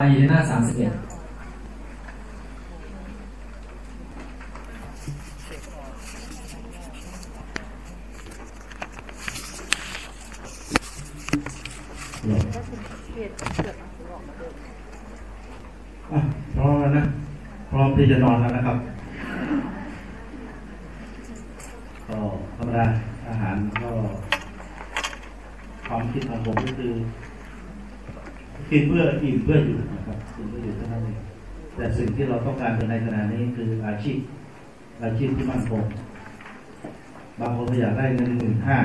อยู่ในหน้าสามสิบเอ็ดพร้อมแล้วนะ พร้อมที่จะนอนแล้วนะครับก็ธรรมดาอาหารก็ความคิดของผมก็คือ กินเพื่ออิ่มเพื่ออยู่นะครับกินเพื่ออยู่เท่านั้นเองแต่สิ่งที่เราต้องการในขณะนี้คืออาชีพ อาชีพที่มั่นคงบางคนอยากได้เงินหมื่นห้า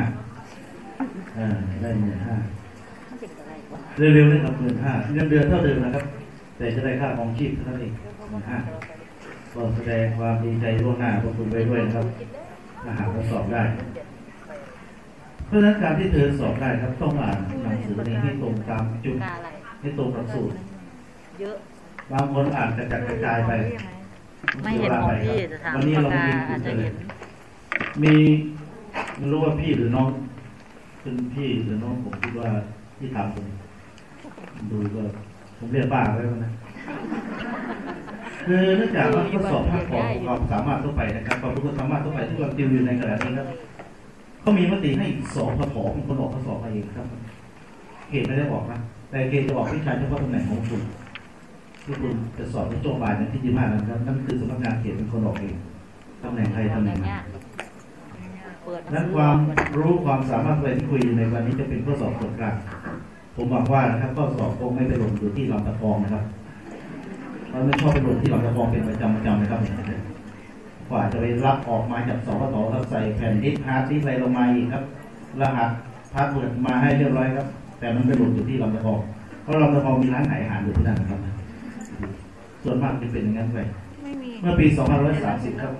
อ่าได้หมื่นห้าเร็วๆนี่ครับหมื่นห้าเงินเดือนเท่าเดิมนะครับ แต่จะได้ค่าของชีพเท่านั้นเองหมื่นห้าก็แสดงความดีใจล่วงหน้าพวกคุณไปด้วยนะครับถ้าหากว่าสอบได้ เพราะฉะนั้นการที่เธอสอบได้ครับต้องอ่านหนังสือนี้ให้ตรงตามจุด กาอะไรให้ตรงกับสูตรเยอะบางคนอ่านกระจัดกระจายไป ไม่เห็นของพี่จะถามวันนี้ปากเรากามีอาจจะเห็นมีไม่รู้ว่าพี่หรือน้องเป็นพี่หรือน้องผมคิดว่าที่ถามผมดูก็ผมเรียกป้าไว้แล้วนะคือเนื่องจากว่าทดสอบภาคของความสามารถทั่วไปนะครับความรู้ความสามารถทั่วไปที่เราติวอยู่ในขณะนี้ครับเขามีมติให้สอบพอเป็นคนออกข้อสอบมาเองครับเขตไม่ได้บอกนะ แต่เขตจะบอกวิชาเฉพาะตำแหน่งของคุณที่คุณจะสอบในช่วงบ่ายในที่ยี่ห้านะครับนั่นคือสำนักงานเขตเป็นคนออกเองตำแหน่งใครตำแหน่งมันเปิดหนังนั้นสือความรู้ความสามารถอะไรที่คุยอยู่ในวันนี้จะเป็นข้อสอบส่วนกลางผมหวังว่านะครับข้อสอบคงไม่ไปหล่นอยู่ที่ลำตะคองนะครับเราไม่ชอบไปหล่นที่ลำตะคองเป็นประจำประจำนะครับกว่าจะไปรับออกมาจากสพตครับใส่แผ่นดิสก์ฮาร์ดดิสก์อะไรลงมาอีกครับ รหัส password มาให้เรียบร้อยครับ แต่มันไปหล่นอยู่ที่ลำตะคองเพราะลำตะคองมีร้านขายอาหารอยู่ที่นั่นนะครับ ส่วนมากจะเป็นอย่างนั้นไปไม่มีเมื่อปี 2530 ครับ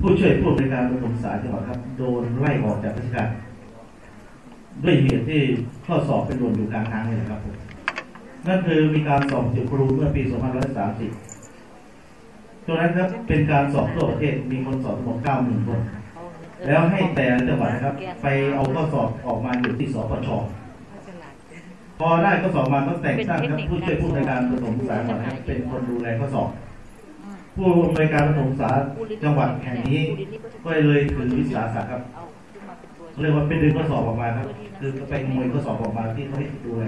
ผู้ช่วยผู้อำนวยการประถมศึกษาจังหวัดครับ โดนไล่ออกจากราชการด้วยเหตุที่ข้อสอบเป็นหล่นอยู่กลางทางนี่แหละครับผมนั่นคือมีการสอบจิตครูเมื่อปี 2530ตัวนั้นครับเป็นการสอบทั่วประเทศมีคนสอบทั้งหมด90,000คน แล้วให้แต่ละจังหวัดนะครับ ไปเอาข้อสอบออกมาอยู่ที่สปช พอได้ข้อสอบมาก็แต่งตั้งครับผู้ช่วยผู้อำนวยการประถมศึกษาจังหวัดนะครับเป็นคนดูแลข้อสอบ ผู้อำนวยการประถมศึกษาจังหวัดแห่งนี้ก็เลยถือวิสาสะครับเอาขึ้นมาเป็นตัวเรียกว่าเป็นดึงข้อสอบออกมาครับ คือไปขโมยข้อสอบออกมาที่เขาให้ดูแล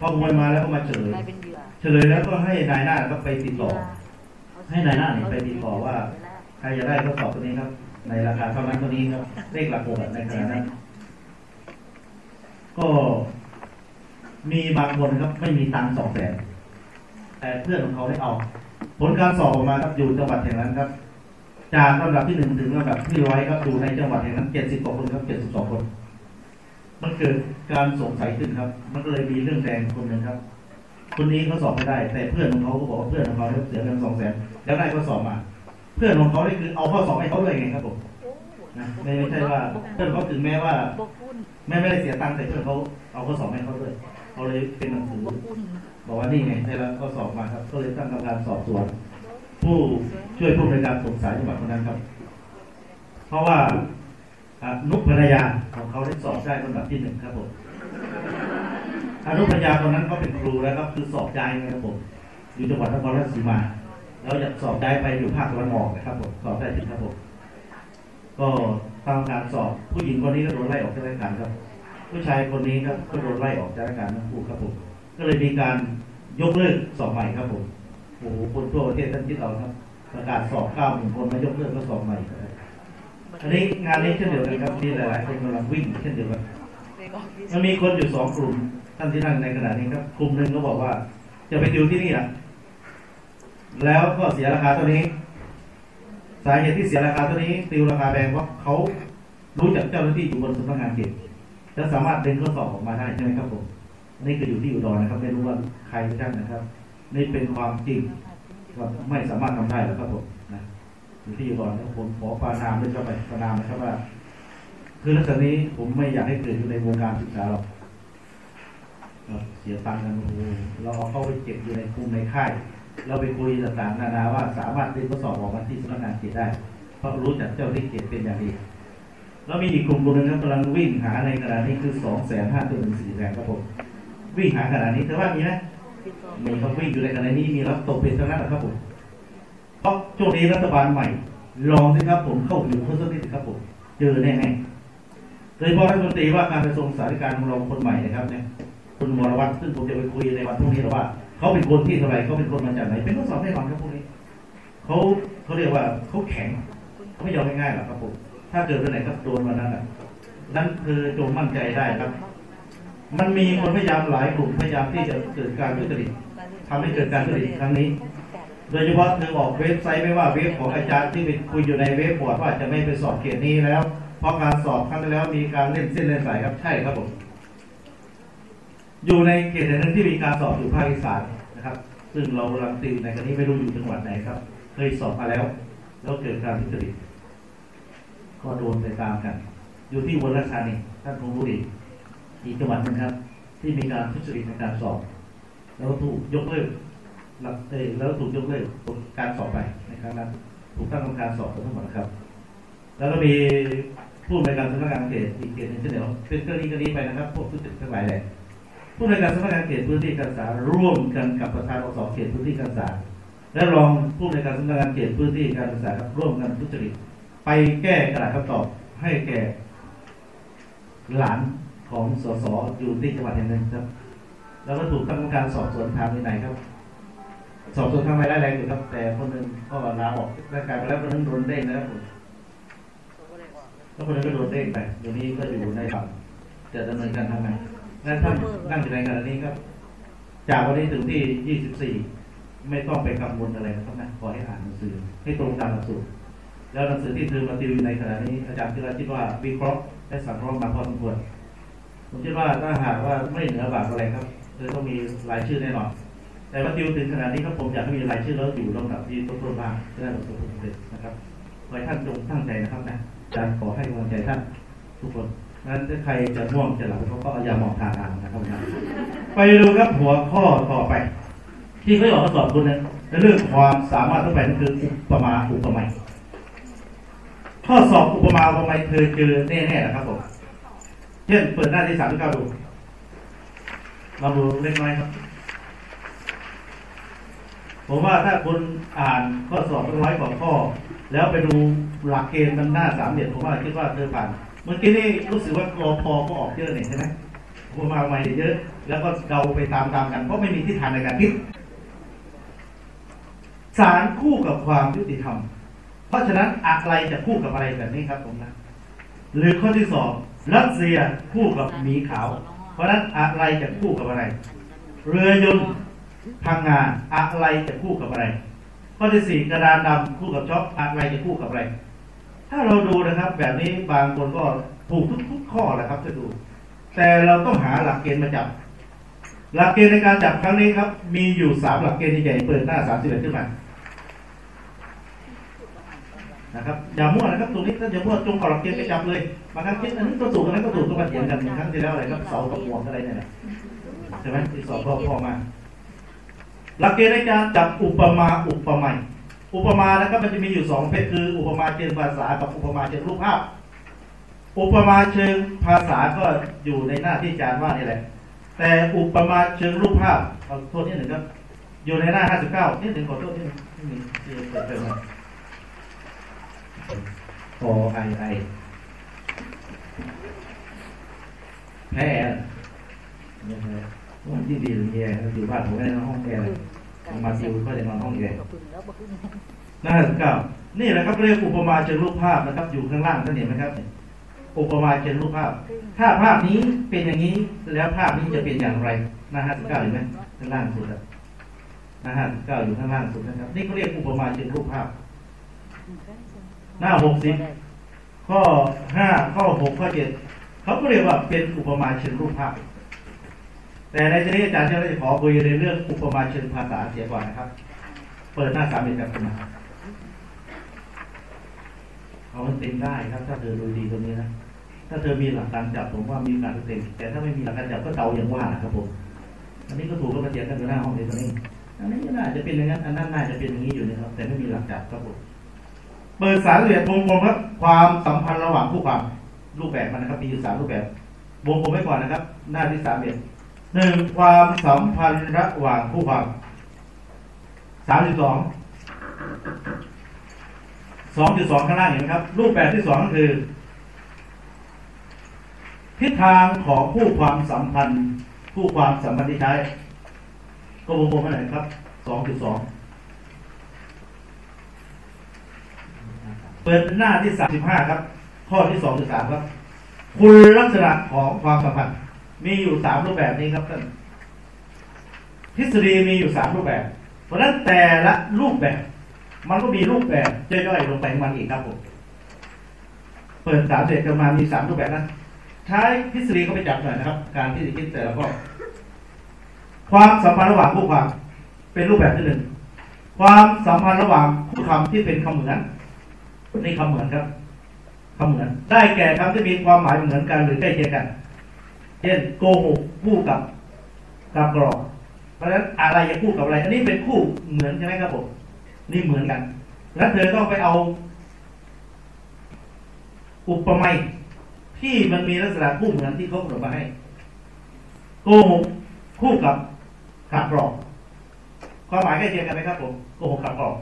พอขโมยมาแล้วก็มาเฉลยกลายเป็นเหยื่อเฉลยแล้วก็ให้นายหน้าก็ไปติดต่อ ให้นายหน้าเนี่ยไปติดต่อว่าใครจะได้ข้อสอบตัวนี้ครับ ในราคาเท่านั้นเท่านี้ครับเลขหลักหกอะในขณะนั้นก็ มีบางคนครับไม่มีตังสองแสนแต่เพื่อนของเขาได้เอา ผลการสอบออกมาครับอยู่จังหวัดแห่งนั้นครับ จากลำดับที่หนึ่งถึงลำดับที่ร้อยครับอยู่ในจังหวัดแห่งนั้นเจ็ดสิบกว่าคนครับเจ็ดสิบสองคน มันเกิดการสงสัยขึ้นครับ มันก็เลยมีเรื่องแดงคนหนึ่งครับ คนนี้เขาสอบไม่ได้ แต่เพื่อนของเขาก็บอกว่าเพื่อนของเขาเนี่ยเสียเงินสองแสนแล้วได้ข้อสอบมา เพื่อนของเขาได้คือเอาข้อสอบให้เขาเลยไงครับผมนะไม่ไม่ใช่ว่าเพื่อนเขาถึงแม้ว่าแม่ไม่ได้เสียตังค์แต่เพื่อนเขาเอาข้อสอบให้เขาด้วย เขาเลยเป็นหนังสือบอกว่านี่ไงได้รับข้อสอบมาครับ ก็เลยตั้งกรรมการสอบสวนผู้ช่วยผู้ในการสงสัยจังหวัดคนนั้นครับ เพราะว่านุกภรรยาของเขาได้สอบได้ลำดับที่หนึ่งครับผมอนุภรรยาคนนั้นเขาเป็นครูแล้วครับคือสอบย้ายไงครับผมอยู่จังหวัดนครราชสีมา แล้วอยากสอบย้ไปอยู่ภาคตะวันออกนะครับผมสอบได้ถึงครับผมก็ตั้งการสอบผู้หญิงคนนี้ก็โดนไล่ออกจากราชการครับ ผู้ชายคนนี้ครับก็โดนไล่ออกจากราชการทั้งคู่ครับผมก็เลยมีการยกเลิกสอบใหม่ครับผมโอ้โหคนทั่วประเทศท่านคิดเอาครับประกาศสอบเก้าหมื่นคนมายกเลิกก็สอบใหม่อันนี้งานนี้เช่นเดียวกันครับมีหลายๆคนกำลังวิ่งเช่นเดียวกันมันมีคนอยู่สองกลุ่มท่านที่นั่งในขณะนี้ครับกลุ่มหนึ่งก็บอกว่าจะไปติวที่นี่นะแล้วก็เสียราคาเท่านี้ สาเหตุที่เสียราคาเท่านี้ติวราคาแพงเพราะเขารู้จักเจ้าหน้าที่อยู่บนสำนักงานเขต จะสามารถดึงข้อสอบออกมาได้ใช่ไหมครับผมนนี้คืออยู่ที่อุดรนะครับ ไม่รู้ว่าใครท่านนะครับนี่เป็นความจริงว่าไม่สามารถทำได้แล้วครับผมนะอยู่ที่อุดรนะครับผมขอประนามด้วยเข้าไปประนามนะครับว่า คือลักษณะนี้ผมไม่อยากให้เกิดอยู่ในวงการศึกษาหรอกเสียตังค์กันโอ้โหเราเอาเข้าไปเก็บอยู่ในกลุ่มในค่าย เราไปคุยต่างๆนานาว่าสามารถดึงข้อสอบออกมาที่สำนักงานเขตได้ เพราะรู้จักเจ้าที่เขตเป็นอย่างดี แล้วมีอีกกลุ่มคนหนึงครับกำลังวิ่งหาในขณะนี้คือสองแสนห้าตัวหนึ่งสี่แสนครับผมวิ่งหาขนาดนี้แต่ว่ามีนะติดต่อมีเขาวิ่งอยู่ในขณะนี้มีรับตกเป็นทั้งนั้นแหละครับผมเพราะช่วงนี้รัฐบาลใหม่ ลองสิครับผมเข้าอยู่คนสักนิดสิครับผมเจอแน่ๆโดยเฉพาะรัฐมนตรีว่าการกระทรวงสาธารณสุขของเราคนใหม่นะครับเนี่ยคุณวรวัฒน์ซึ่งผมจะไปคุยในวันพรุ่งนี้แล้วว่า เขาเป็นคนที่เท่าไหร่เขาเป็นคนมาจากไหนเป็นข้อสอบแน่นอนครับพวกนี้เขาเขาเรียกว่าเขาแข็งเขาไม่ยอมง่ายๆหรอกครับผม ถ้าเกิดวันไหนครับโดนวันนั้นนะนั่นคือจงมั่นใจได้ครับ มันมีคนพยายามหลายกลุ่มพยายามที่จะเกิดการทุจริตทำให้เกิดการทุจริตครั้งนี้ โดยเฉพาะเธอออกเว็บไซต์ไม่ว่าเว็บของอาจารย์ที่ไปคุยอยู่ในเว็บบอร์ดว่าจะไม่ไปสอบเขตนี้แล้ว เพราะการสอบครั้งที่แล้วมีการเล่นเส้นเล่นสายครับใช่ครับผมอยู่ในเขตแห่งหนึ่งที่มีการสอบอยู่ภาคอีสานนะครับ ซึ่งเรากำลังติในครั้นี้ไม่รู้อยู่จังหวัดไหนครับ เคยสอบมาแล้ว แล้วเกิดการทุจริต ก็โดนไปตามกัน อยู่ที่อุบลราชานีท่านคงรู้ดีอีกจังหวัดหนึงครับ ที่มีการทุจริตในการสอบ แล้วถูกยกเลิกหลักเอแล้วถูกยกเลิกการสอบไปในครั้งนั้นถูกตั้งกรรมการสอบไปทั้งหมดนะครับ แล้วก็มีผู้ในการสำนักงานเขตอีกเขตหนึงเช่นเดียวเป็นกรณีกรณีไปนะครับพวกทุจริตทั้งหลายแหละผู้ในการสำนักงานเขตพื้นที่การศึกษาร่วมกันกับประธานอสเขตพื้นที่การศึกษาและรองผู้ในการสำนักงานเขตพื้นที่การศึกษารณร่วมกันทุจริต แก้กระดาษคำตอบให้แก่หลานของสสอยู่ที่จังหวัดแห่งหนึ่งครับ แล้วก็ถูกตั้งกรรมการสอบสวนทางวินัยครับ สอบสวนทางวินัยแรงอยู่ครับ แต่คนหนึ่งก็ลาออกราชการไปแล้วคนหนึงโดนเด้งนะครับผมแล้วคนหนึงก็โดนเด้งไปเดี๋ยวนี้ก็อยู่ในฝั่งจะดำเนินการทางไหนงั้นท่านนั่งอยู่ในขณะนี้ครับ จากวันนี้ถึงที่ 24 ไม่ต้องไปกังวลอะไรนะครับนะขอให้อ่านหนังสือให้ตรงตามหลักสูตร แล้วหนังสือที่เธอมาติวอยู่ในขณะนี้อาจารย์คิดว่าคิดว่าวิเคราะห์และสังเคราะห์มาพอสมควรผมคิดว่าถ้าหากว่าไม่เหนือบากอะไรครับเธอต้องมีรายชื่อแน่นอน แต่ว่าติวถึงขนาดนี้ครับผมอยากให้มีรายชื่อแล้วอยู่ลำดับที่ต้นๆบ้างจะได้ประสบผลสำเร็จนะครับขอให้ท่านจงตั้งใจนะครับนะอาจารย์ขอให้กำลังใจท่านทุกคนนั้นถ้าใครจะม่วงจะหลับเขาก็เอายาหมองทาทางนะครับนะไปดูครับหัวข้อต่อไป ที่เขาออกมาสอบคุณนะในเรื่องความสามารถทั่วไปนั่นคืออุปมาอุปไมย ข้อสอบอุปมาอุปไมยเธอเจอแน่ๆนะครับผมเช่นเปิดหน้าที่สามที่เก้าดูเราดูเล็กน้อยครับ ผมว่าถ้าคุณอ่านข้อสอบร้อยกว่าข้อ แล้วไปดูหลักเกณฑ์มันหน้าสามเหลี่ยมผมว่าคิดว่าเธอผ่านเมื่อกี้นี่รู้สึกว่ากรอพอก็ออกเยอะเนี่ยใช่ไหมผมมาใหม่เยอะ แล้วก็เดาไปตามๆกันเพราะไม่มีทิศทางในการคิดสารคู่กับความยุติธรรม เพราะฉะนั้นอะไรจะคู่กับอะไรแบบนี้ครับผมนะหรือข้อที่สองรัสเซียคู่กับหมีขาว เพราะฉะนั้นอะไรจะคู่กับอะไร เรือยนต์พังงานอะไรจะคู่กับอะไรข้อที่สี่กระดานดำคู่กับช็อกอะไรจะคู่กับอะไร ถ้าเราดูนะครับ แบบนี้บางคนก็ถูกทุกๆข้อแหละครับจะดู แต่เราต้องหาหลักเกณฑ์มาจับ หลักเกณฑ์ในการจับครั้งนี้ครับ มีอยู่สามหลักเกณฑ์ใหญ่เปิดหน้าสามสิบเอ็ดขึ้นมา นะครับอย่ามั่วนะครับตรงนี้ถ้าอย่ามั่วจงเอาหลักเกณฑ์ไปจับเลยบางครั้งคิดอันนี้ก็ถูกอันนั้นก็ถูกก็มาเถียงกันอย่างครั้งที่แล้วอะไรครับเสากับหัวอะไรเนี่ยใช่ไหมที่สอบพ่อพ่อมาหลักเกณฑ์ในการจับอุปมาอุปไมยอุปมานะครับมันจะมีอยู่สองเพศคือ อุปมาเชิงภาษากับอุปมาเชิงรูปภาพ อุปมาเชิงภาษาก็อยู่ในหน้าที่อาจารย์ว่านี่แหละ แต่อุปมาเชิงรูปภาพขอโทษนิดหนึ่งครับอยู่ในหน้า 59นิดหนึ่งขอโทษนิดหนึ่ง นิดหนึ่งที่เปิดเผยมาพอไอไอแพ้เนี่ยนะมันที่ดีหรือแย่อยู่บ้านผมไม่ได้นอนห้องแอร์เลยมาซิวก็จะนอนห้องแอร์ก็พึ่งแล้วก็พึ่งหน้าสิบเก้านี่แหละครับเรียกอุปมาเชิงรูปภาพนะครับ อยู่ข้างล่างท่านเห็นไหมครับอุปมาเชิงรูปภาพ ถ้าภาพนี้เป็นอย่างนี้แล้วภาพนี้จะเป็นอย่างไรหน้าห้าสิบเก้าเห็นไหมข้างล่างสุดอะหน้าห้าสิบเก้าอยู่ข้างล่างสุดนะครับ นี่เขาเรียกอุปมาเชิงรูปภาพ หน้าหกสิบข้อห้าข้อหกข้อเจ็ดเขาก็เรียกว่าเป็นอุปมาเชิงรูปภาพ แต่ในที่นี้อาจารย์จะขอคุยในเรื่องอุปมาเชิงภาษาเสียก่อนนะครับ เปิดหน้าสามเอ็ดกับนะครับเอามันเต็มได้ครับ ถ้าเธอดูดีตรงนี้นะถ้าเธอมีหลักการจับผมว่ามีกาสเต็มแต่ถ้าไม่มีหลักการจับก็เดาอย่างว่านะครับผมอันนี้ก็ถูกก็มาเถียงกันอยู่หน้าห้องนี้ตรงนี้อันนี้ก็น่าจะเป็นอย่างนั้นอันนั้นน่าจะเป็นอย่างนี้อยู่นะครับแต่ไม่มีหลักจับครับผม เปิดสารละเอียดวงกลมครับความสัมพันธ์ระหว่างคู่ความรูปแบบมันนะครับมีอยู่สามรูปแบบวงกลมไว้ก่อนนะครับ หน้าที่สามเอ็ดหนึ่งความสัมพันธ์ระหว่างคู่ความสามจุดสองสองจุดสองข้างล่างเห็นไหมครับ รูปแบบที่สองก็คือ ทิศทางของคู่ความสัมพันธ์คู่ความสัมพันธ์ที่ใช้ก็วงกลมให้หนครับสองจุดสอง เปิดหน้าที่สามสิบห้าครับ ข้อที่สองจุดสามครับ คุณลักษณะของความสัมพันธ์ มีอยู่สามรูปแบบนี้ครับท่านทฤษฎีมีอยู่สามรูปแบบ เพราะฉะนั้นแต่ละรูปแบบ มันก็มีรูปแบบย่อยๆลงไปมันอีกครับผมเปิดสามเสร็จกันมามีสามรูปแบบนั้นใช้ทฤษฎีเข้าไปจับหน่อยนะครับ การที่จะคิดแต่ละข้อความสัมพันธ์ระหว่างคู่ความเป็นรูปแบบที่หนึ่งความสัมพันธ์ระหว่างคู่คำที่เป็นคำเหมือน นี่คำเหมือนครับคำเหมือน ได้แก่คำที่มีความหมายเหมือนกันหรือใกล้เคียงกัน เช่นโกหกคู่กับกับกรอกเพราะฉะนั้นอะไรจะคู่กับอะไร อันนี้เป็นคู่เหมือนใช่ไหมครับผมนี่เหมือนกัน แล้วเธอต้องไปเอา อุปมาที่มันมีลักษณะคู่เหมือนที่เขากำหนดมาให้โกหกคู่กับขับกรอกความหมายใกล้เคียงกันไหมครับผมโกหกขับกรอก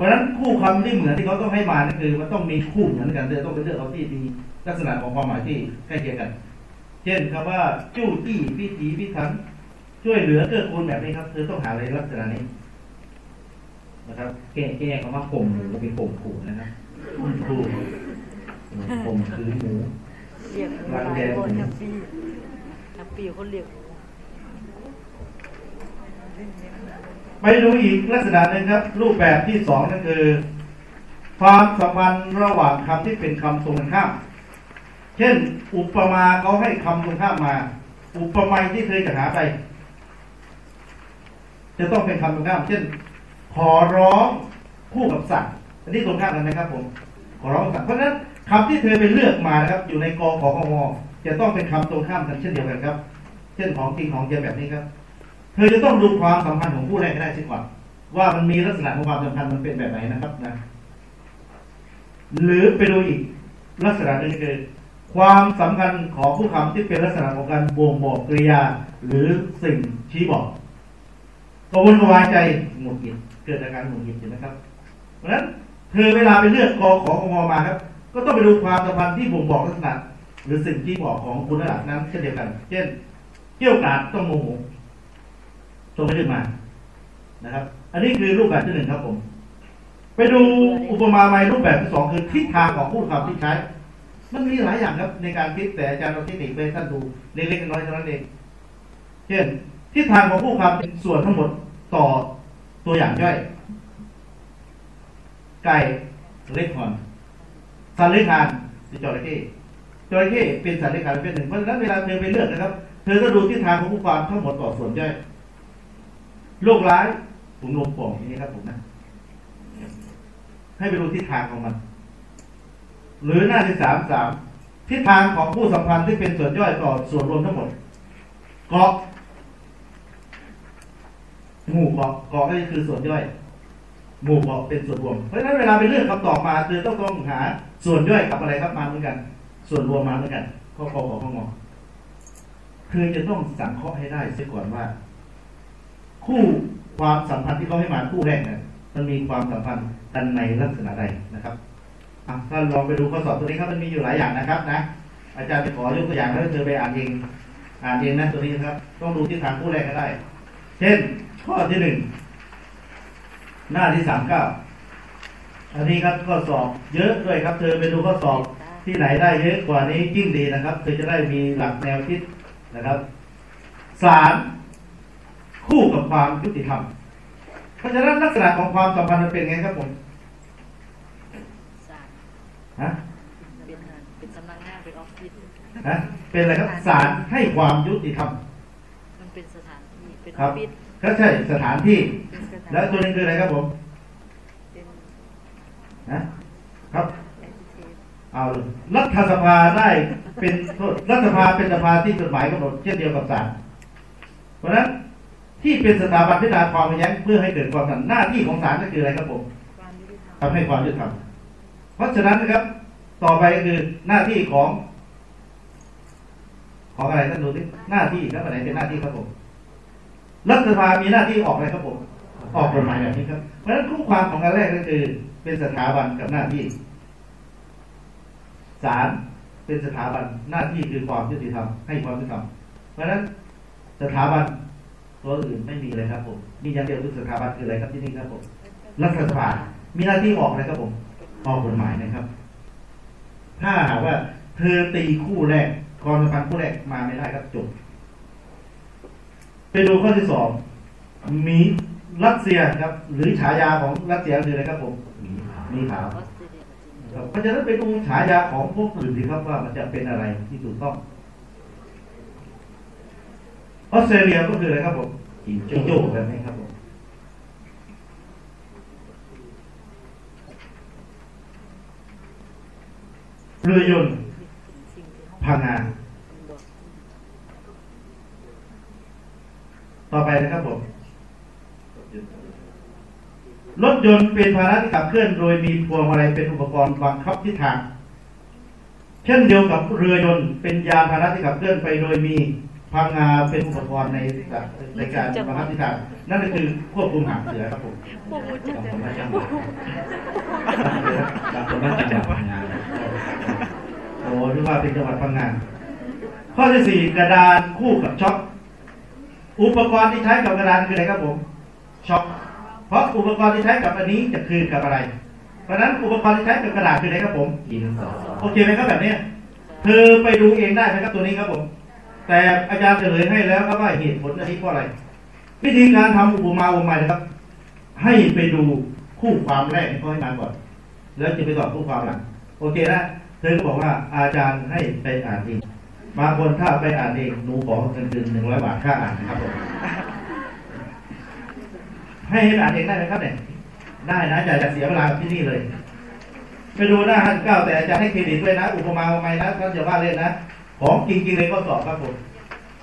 ราะฉะนั้นคู่คำที่เหมือนที่เขาต้องให้มานั่นคือมันต้องมีคู่เหมือนกันเธอต้องไปเลือกเอาที่มีลักษณะของความหมายที่ใกล้เคียงกัน เช่นคำว่าจู้จี้พิถีพิถันช่วยเหลือเกื้อกูลแบบนี้ครับคือต้องหาอะไรลักษณะนี้นะครับแก้แก้คำว่าข่มหมูเป็นข่มขู่นะครับคุณครูผมคือหมูเรียกหมูหลายคน happy happy คนเรียก หมูไปดูอีกลักษณะหนึ่งครับ รูปแบบที่สองนั่นคือความสัมพันธ์ระหว่างคำที่เป็นคำตรงข้าม เช่น อุปมาเขาให้คำตรงข้ามมา อุปมาที่เคยจะหาไป จะต้องเป็นคำตรงข้าม เช่น ขอร้องคู่กับสัตว์อันนี้ตรงข้ามกันนะครับ ผม ขอร้องสัตว์เพราะฉะนั้นคำที่เธอไปเลือกมานะครับ อยู่ในกอขอของอจะต้องเป็นคำตรงข้ามกันเช่นเดียวกันครับ เช่นของจริงของเทียมแบบนี้ครับ ธอจะต้องดูความสัมพันธ์ของผู้แรกให้ได้สิก่อนว่ามันมีลักษณะของความสัมพันธ์มันเป็นแบบไหนนะครับนะ หรือไปดูอีกลักษณะหนึ่งคือความสำคัญของผู้คำที่เป็นลักษณะของการบ่งบอกกริยา หรือสิ่งชี้บอกกระวนกวายใจหงุดหงิดเกิดอาการหงุดหงิดนไหมครับ เพราะฉะนั้นเธอเวลาไปเลือกกอขอของอมาครับ ก็ต้องไปดูความสัมพันธ์ที่บ่งบอกลักษณะ หรือสิ่งที่บอกของคุณระดับนั้นเช่นเดียวกัน เช่นเกี่ยวกาดต้องโมโห ส่งไปขึ้นมานะครับ อันนี้คือรูปแบบที่หนึ่งครับผม ไปดูอุปมาใหม่รูปแบบที่สองคือทิศทางของผู้คำที่ใช้ มันมีหลายอย่างครับในการคิดแต่อาจารย์เราเทคนิคไปท่านดูเล็กๆน้อยๆเท่านั้นเองเช่นทิศทางของผู้คำเป็นส่วนทั้งหมดต่อตัวอย่างย่อย ไก่เล็กหอนสัตว์เลื้อยคลานจระเข้จระเข้เป็นสัตว์เลื้อยคลานประเภทหนึ่งเพราะฉะนั้นเวลาเธอไปเลือกนะครับ เธอก็ดูทิศทางของผู้ความทั้งหมดต่อส่วนย่อย โรคร้ายถุงลมโป่งอย่างนี้ครับผมนะ ให้ไปดูทิศทางของมัน หรือหน้าที่สามสามทิศทางของผู้สัมพันธ์ที่เป็นส่วนย่อยต่อส่วนรวมทั้งหมดเกาะหมู่เกาะเกาะก็คือส่วนย่อย หมู่เกาะเป็นส่วนรวม เพราะฉะนั้นเวลาไปเลือกคำตอบมาเธอต้องต้องหา ส่วนย่อยกับอะไรครับมาเหมือนกัน ส่วนรวมมาเหมือนกันข้อคอของข้องอเธอจะต้องสังเคราะห์ให้ได้เสียก่อนว่า คู่ความสัมพันธ์ที่เขาให้มาคู่แรกเนี่ยมันมีความสัมพันธ์กันในลักษณะใดนะครับถ้าลองไปดูข้อสอบตัวนี้ครับมันมีอยู่หลายอย่างนะครับนะอาจารย์จะขอยกตัวอย่างแล้วเธอไปอ่านเองอ่านเองนะตัวนี้นะครับ ต้องดูที่ทางคู่แรกก็ได้ เช่น ข้อที่หนึ่งหน้าที่สามเก้าอันนี้ครับข้อสอบเยอะด้วยครับ เธอไปดูข้อสอบที่ไหนได้เยอะกว่านี้ยิ่งดีนะครับ เธอจะได้มีหลักแนวคิดนะครับสาม คู่กับความยุติธรรม เพราะฉะนั้นลักษณะของความสัมพันธ์มันเป็นไงครับผมสารฮะเป็นเป็นสำนักงานเป็นออฟฟิศฮะเป็นอะไรครับศาลให้ความยุติธรรมมันเป็นสถานที่เป็นอครัอบฟฟิศก็ใช่สถานที่เป็นสถานแล้วตัวนึงคืออะไรครับผมเป็นนะครับแอนติเทสเอาเลยรัฐสภาได้เป็นโทษรัฐสภาเป็นสภาที่กฎหมายกำหนดเช่นเดียวกับศาลเพราะฉะนั้น ที่เป็นสถาบันพิจารณาความแย้งเพื่อให้เกิดความสันหน้าที่ของศาลก็คืออะไรครับผมความยุติธรรมทำให้ความยุติธรรมเพราะฉะนั้นนะครับ ต่อไปก็คือหน้าที่ของ ของอะไรท่านดูที่หน้าที่ครับอะไรเป็นหน้าที่ครับผมรัฐสภามีหน้าที่ออกอะไรครับผมออกกฎหมายแบบนี้ครับเพราะฉะนั้นคู่ความของอันแรกก็คือเป็นสถาบันกับหน้าที่ศาลเป็นสถาบันหน้าที่คือความยุติธรรมให้ความยุติธรรมเพราะฉะนั้นสถาบัน ตัวอื่นไม่มีเลยครับผมมีอย่างเดียวคือสถาบันคืออะไรครับที่นี่ครับผมรัฐสภามีหน้าที่ออกอะไรครับผมออกกฎหมายนะครับ ถ้าหากว่า เธอตีคู่แรกกรสัมพันธ์คู่แรกมาไม่ได้ครับจบไปดูข้อที่สองมีรัสเซียครับ หรือฉายาของรัสเซียคืออะไรครับผมมีขาวครับเพราะฉะนั้นไปดูฉายาของพวกอื่นดีครับว่ามันจะเป็นอะไรที่ถูกต้อง ออสเตรเลียก็คืออะไรครับผมจิงโจ้แบบนี้ครับผมเรือยนต์พังงานต่อไปนะครับผมรถยนต์เป็นภาระที่ขับเคลื่อนโดยมีพวงมาลัยเป็นอุปกรณ์บังคับทิศทาง เช่นเดียวกับเรือยนต์เป็นยานพาหนะที่ขับเคลื่อนไปโดยมี พังงาเป็นอุปกรณ์ในในการบังคับทิศทางนั่นก็คือควบคุมหางเสือครับผมพวกมุจบางจะคนว่จังหวัดบางคนว่าจังหวัดงานโอ้นึกว่าเป็นจังหวัดพังงานข้อที่สี่กระดานคู่กับช็อคอุปกรณ์ที่ใช้กับกระดานคืออะไรครับผมช็อคเพราะอุปกรณ์ที่ใช้กับอันนี้จะคือกับอะไร เพราะนั้นอุปกรณ์ที่ใช้กับกระดาษคืออะไรครับผมกินสอโอเคไหมครับแบบนี้เธอไปดูเองได้ไหมครับตัวนี้ครับผม แต่อาจารย์เฉลยให้แล้วครับว่าเหตุผลอันนี้เพราะอะไร วิธีการทำอุปมาอุปไมยนะครับ ให้ไปดูคู่ความแรกเขาให้มาก่อน แล้วจะไปตอบคู่ความหลังโอเคนะเธอก็บอกว่าอาจารย์ให้ไปอ่านเองบางคนถ้าไปอ่านเองหนูขอเงินเดือนหนึ่งร้อยบาทค่าอ่านนะครับผมให้ให้อ่านเองได้ไหมครับเนี่ยได้นะอย่าจะเสียเวลาที่นี่เลย ไปดูหน้าห้าเก้าแต่อาจารย์ให้เครดิตด้วยนะ อุปมาอุปไมยนะท่านจะว่าเล่นนะ ของจริงๆเลยก็สอบครับผม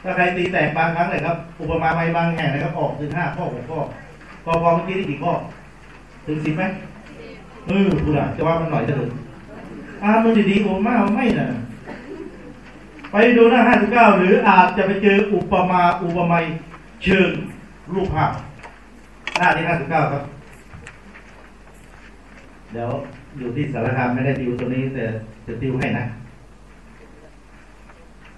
ถ้าใครตีแตกบางครั้งเลยครับ อุปมาอุปไมยบางแห่งนะครับออกถึงห้าข้อหกข้อพอพอเมื่อกี้ได้กี่ข้อถึงสิบไหมเออคุณอะจะว่ามันหน่อยจะถึงอ่ามันดีๆโอ้มากไม่น่ะไปดูหน้าห้าสิบเก้าหรืออาจจะไปเจออุปมาอุปไมยเชิงรูปภาพหน้าที่ห้าสิบเก้าครับ เดี๋ยวอยู่ที่สารคามไม่ได้ติวตัวนี้แต่จะติวให้นะ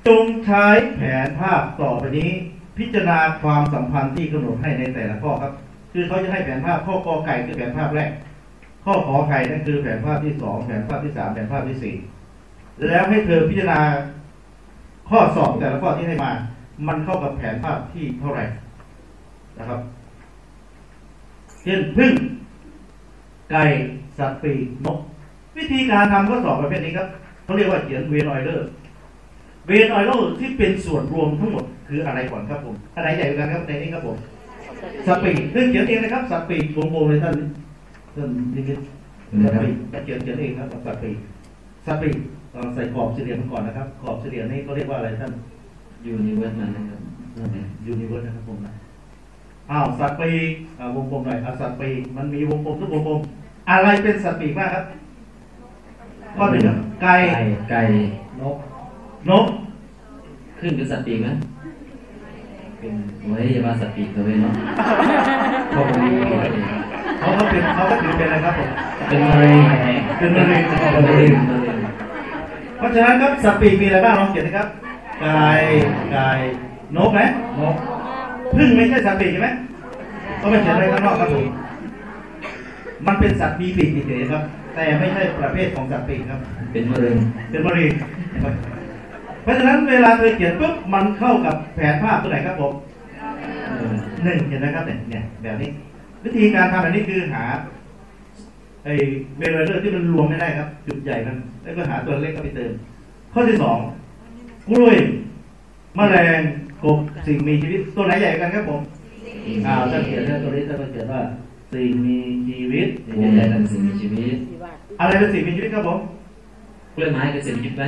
จงใช้แผนภาพต่อไปนี้ พิจารณาความสัมพันธ์ที่กำหนดให้ในแต่ละข้อครับ คือเขาจะให้แผนภาพข้อกอไก่คือแผนภาพแรก ข้อขอไข่นั่นคือแผนภาพที่สองแผนภาพที่สามแผนภาพที่สี่แล้วให้เธอพิจารณาข้อสอบแต่ละข้อที่ให้มา มันเข้ากับแผนภาพที่เท่าไหร่นะครับเช่นพึ่งไก่สัตว์ปีกนกวิธีการทำข้อสอบประเภทนี้ครับเขาเรียกว่าเขียนเวนน์ออยเลอร์ เวนน์ออยเลอร์ที่เป็นส่วนรวมทั้งหมดคืออะไรก่อนครับผมอะไรใหญ่กว่ากันครับในนี้ครับผมสัตว์ปีกซึ่งเขียนเองนะครับสัตว์ปีกวงกลมเลยท่านท่านนิกิตสัตว์ปีกเขียนเขียนเองครับสัตว์ปีกสัตว์ปีกเราใส่ขอบสี่เหลี่ยมก่อนนะครับ ขอบสี่เหลี่ยมนี่เขาเรียกว่าอะไรท่านอยู่ในเว็บนั้นนะครับยูนิเวิร์สนะครับผมนะอ้าวสัตว์ปีกอ่าวงกลมหน่อยอ่าสัตว์ปีกมันมีวงกลมทุกวงกลมอะไรเป็นสัตว์ปีกบ้างครับ ข้อหนึ่งครับไก่ไก่ไก่นก นกขึ้นเป็นสัตว์ปีกไหมเป็นโอ้ยอย่ามาสัตว์ปีกเลยเนาะเพราะผมมีเขาก็เป็นเขาก็ถือเป็นอะไรครับผมเป็นมะเร็งเป็นมะเร็งเป็นมะเร็งมะเร็งเพราะฉะนั้นครับสัตว์ปีกมีอะไรบ้างลองเขียนนะครับไก่ไก่นกไหมนกพึ่งไม่ใช่สัตว์ปีกใช่ไหมก็ไม่เขียนอะไรข้างนอกครับผมมันเป็นสัตว์มีปีกเฉยๆครับ แต่ไม่ใช่ประเภทของสัตว์ปีกครับ เป็นมะเร็งเป็นมะเร็งนะค รับเพราะฉะนั้นเวลาเธอเขียนปุ๊บมันเข้ากับแผนภาพตัวไหนครับผมเออหนึ่งเห็นไหมครับเนี่ยเนี่ยแบบนี้ วิธีการทำแบบนี้คือหาไอ้เบลเลอร์ที่มันรวมไม่ได้ครับ จุดใหญ่มันแล้วก็หาตัวเล็กเข้าไปเติม ข้อที่สองกล้วยแมลงกบสิ่งมีชีวิตตัวไหนใหญ่กันครับผมอ้าวถ้าเขียนตัวนี้ถ้าเราเขียนว่าสิ่งมีชีวิตสิ่งใหญ่ๆเป็นสิ่งมีชีวิต อะไรเป็นสิ่งมีชีวิตครับผมกล้วยไม้เป็นสิ่งมีชีวิตไหม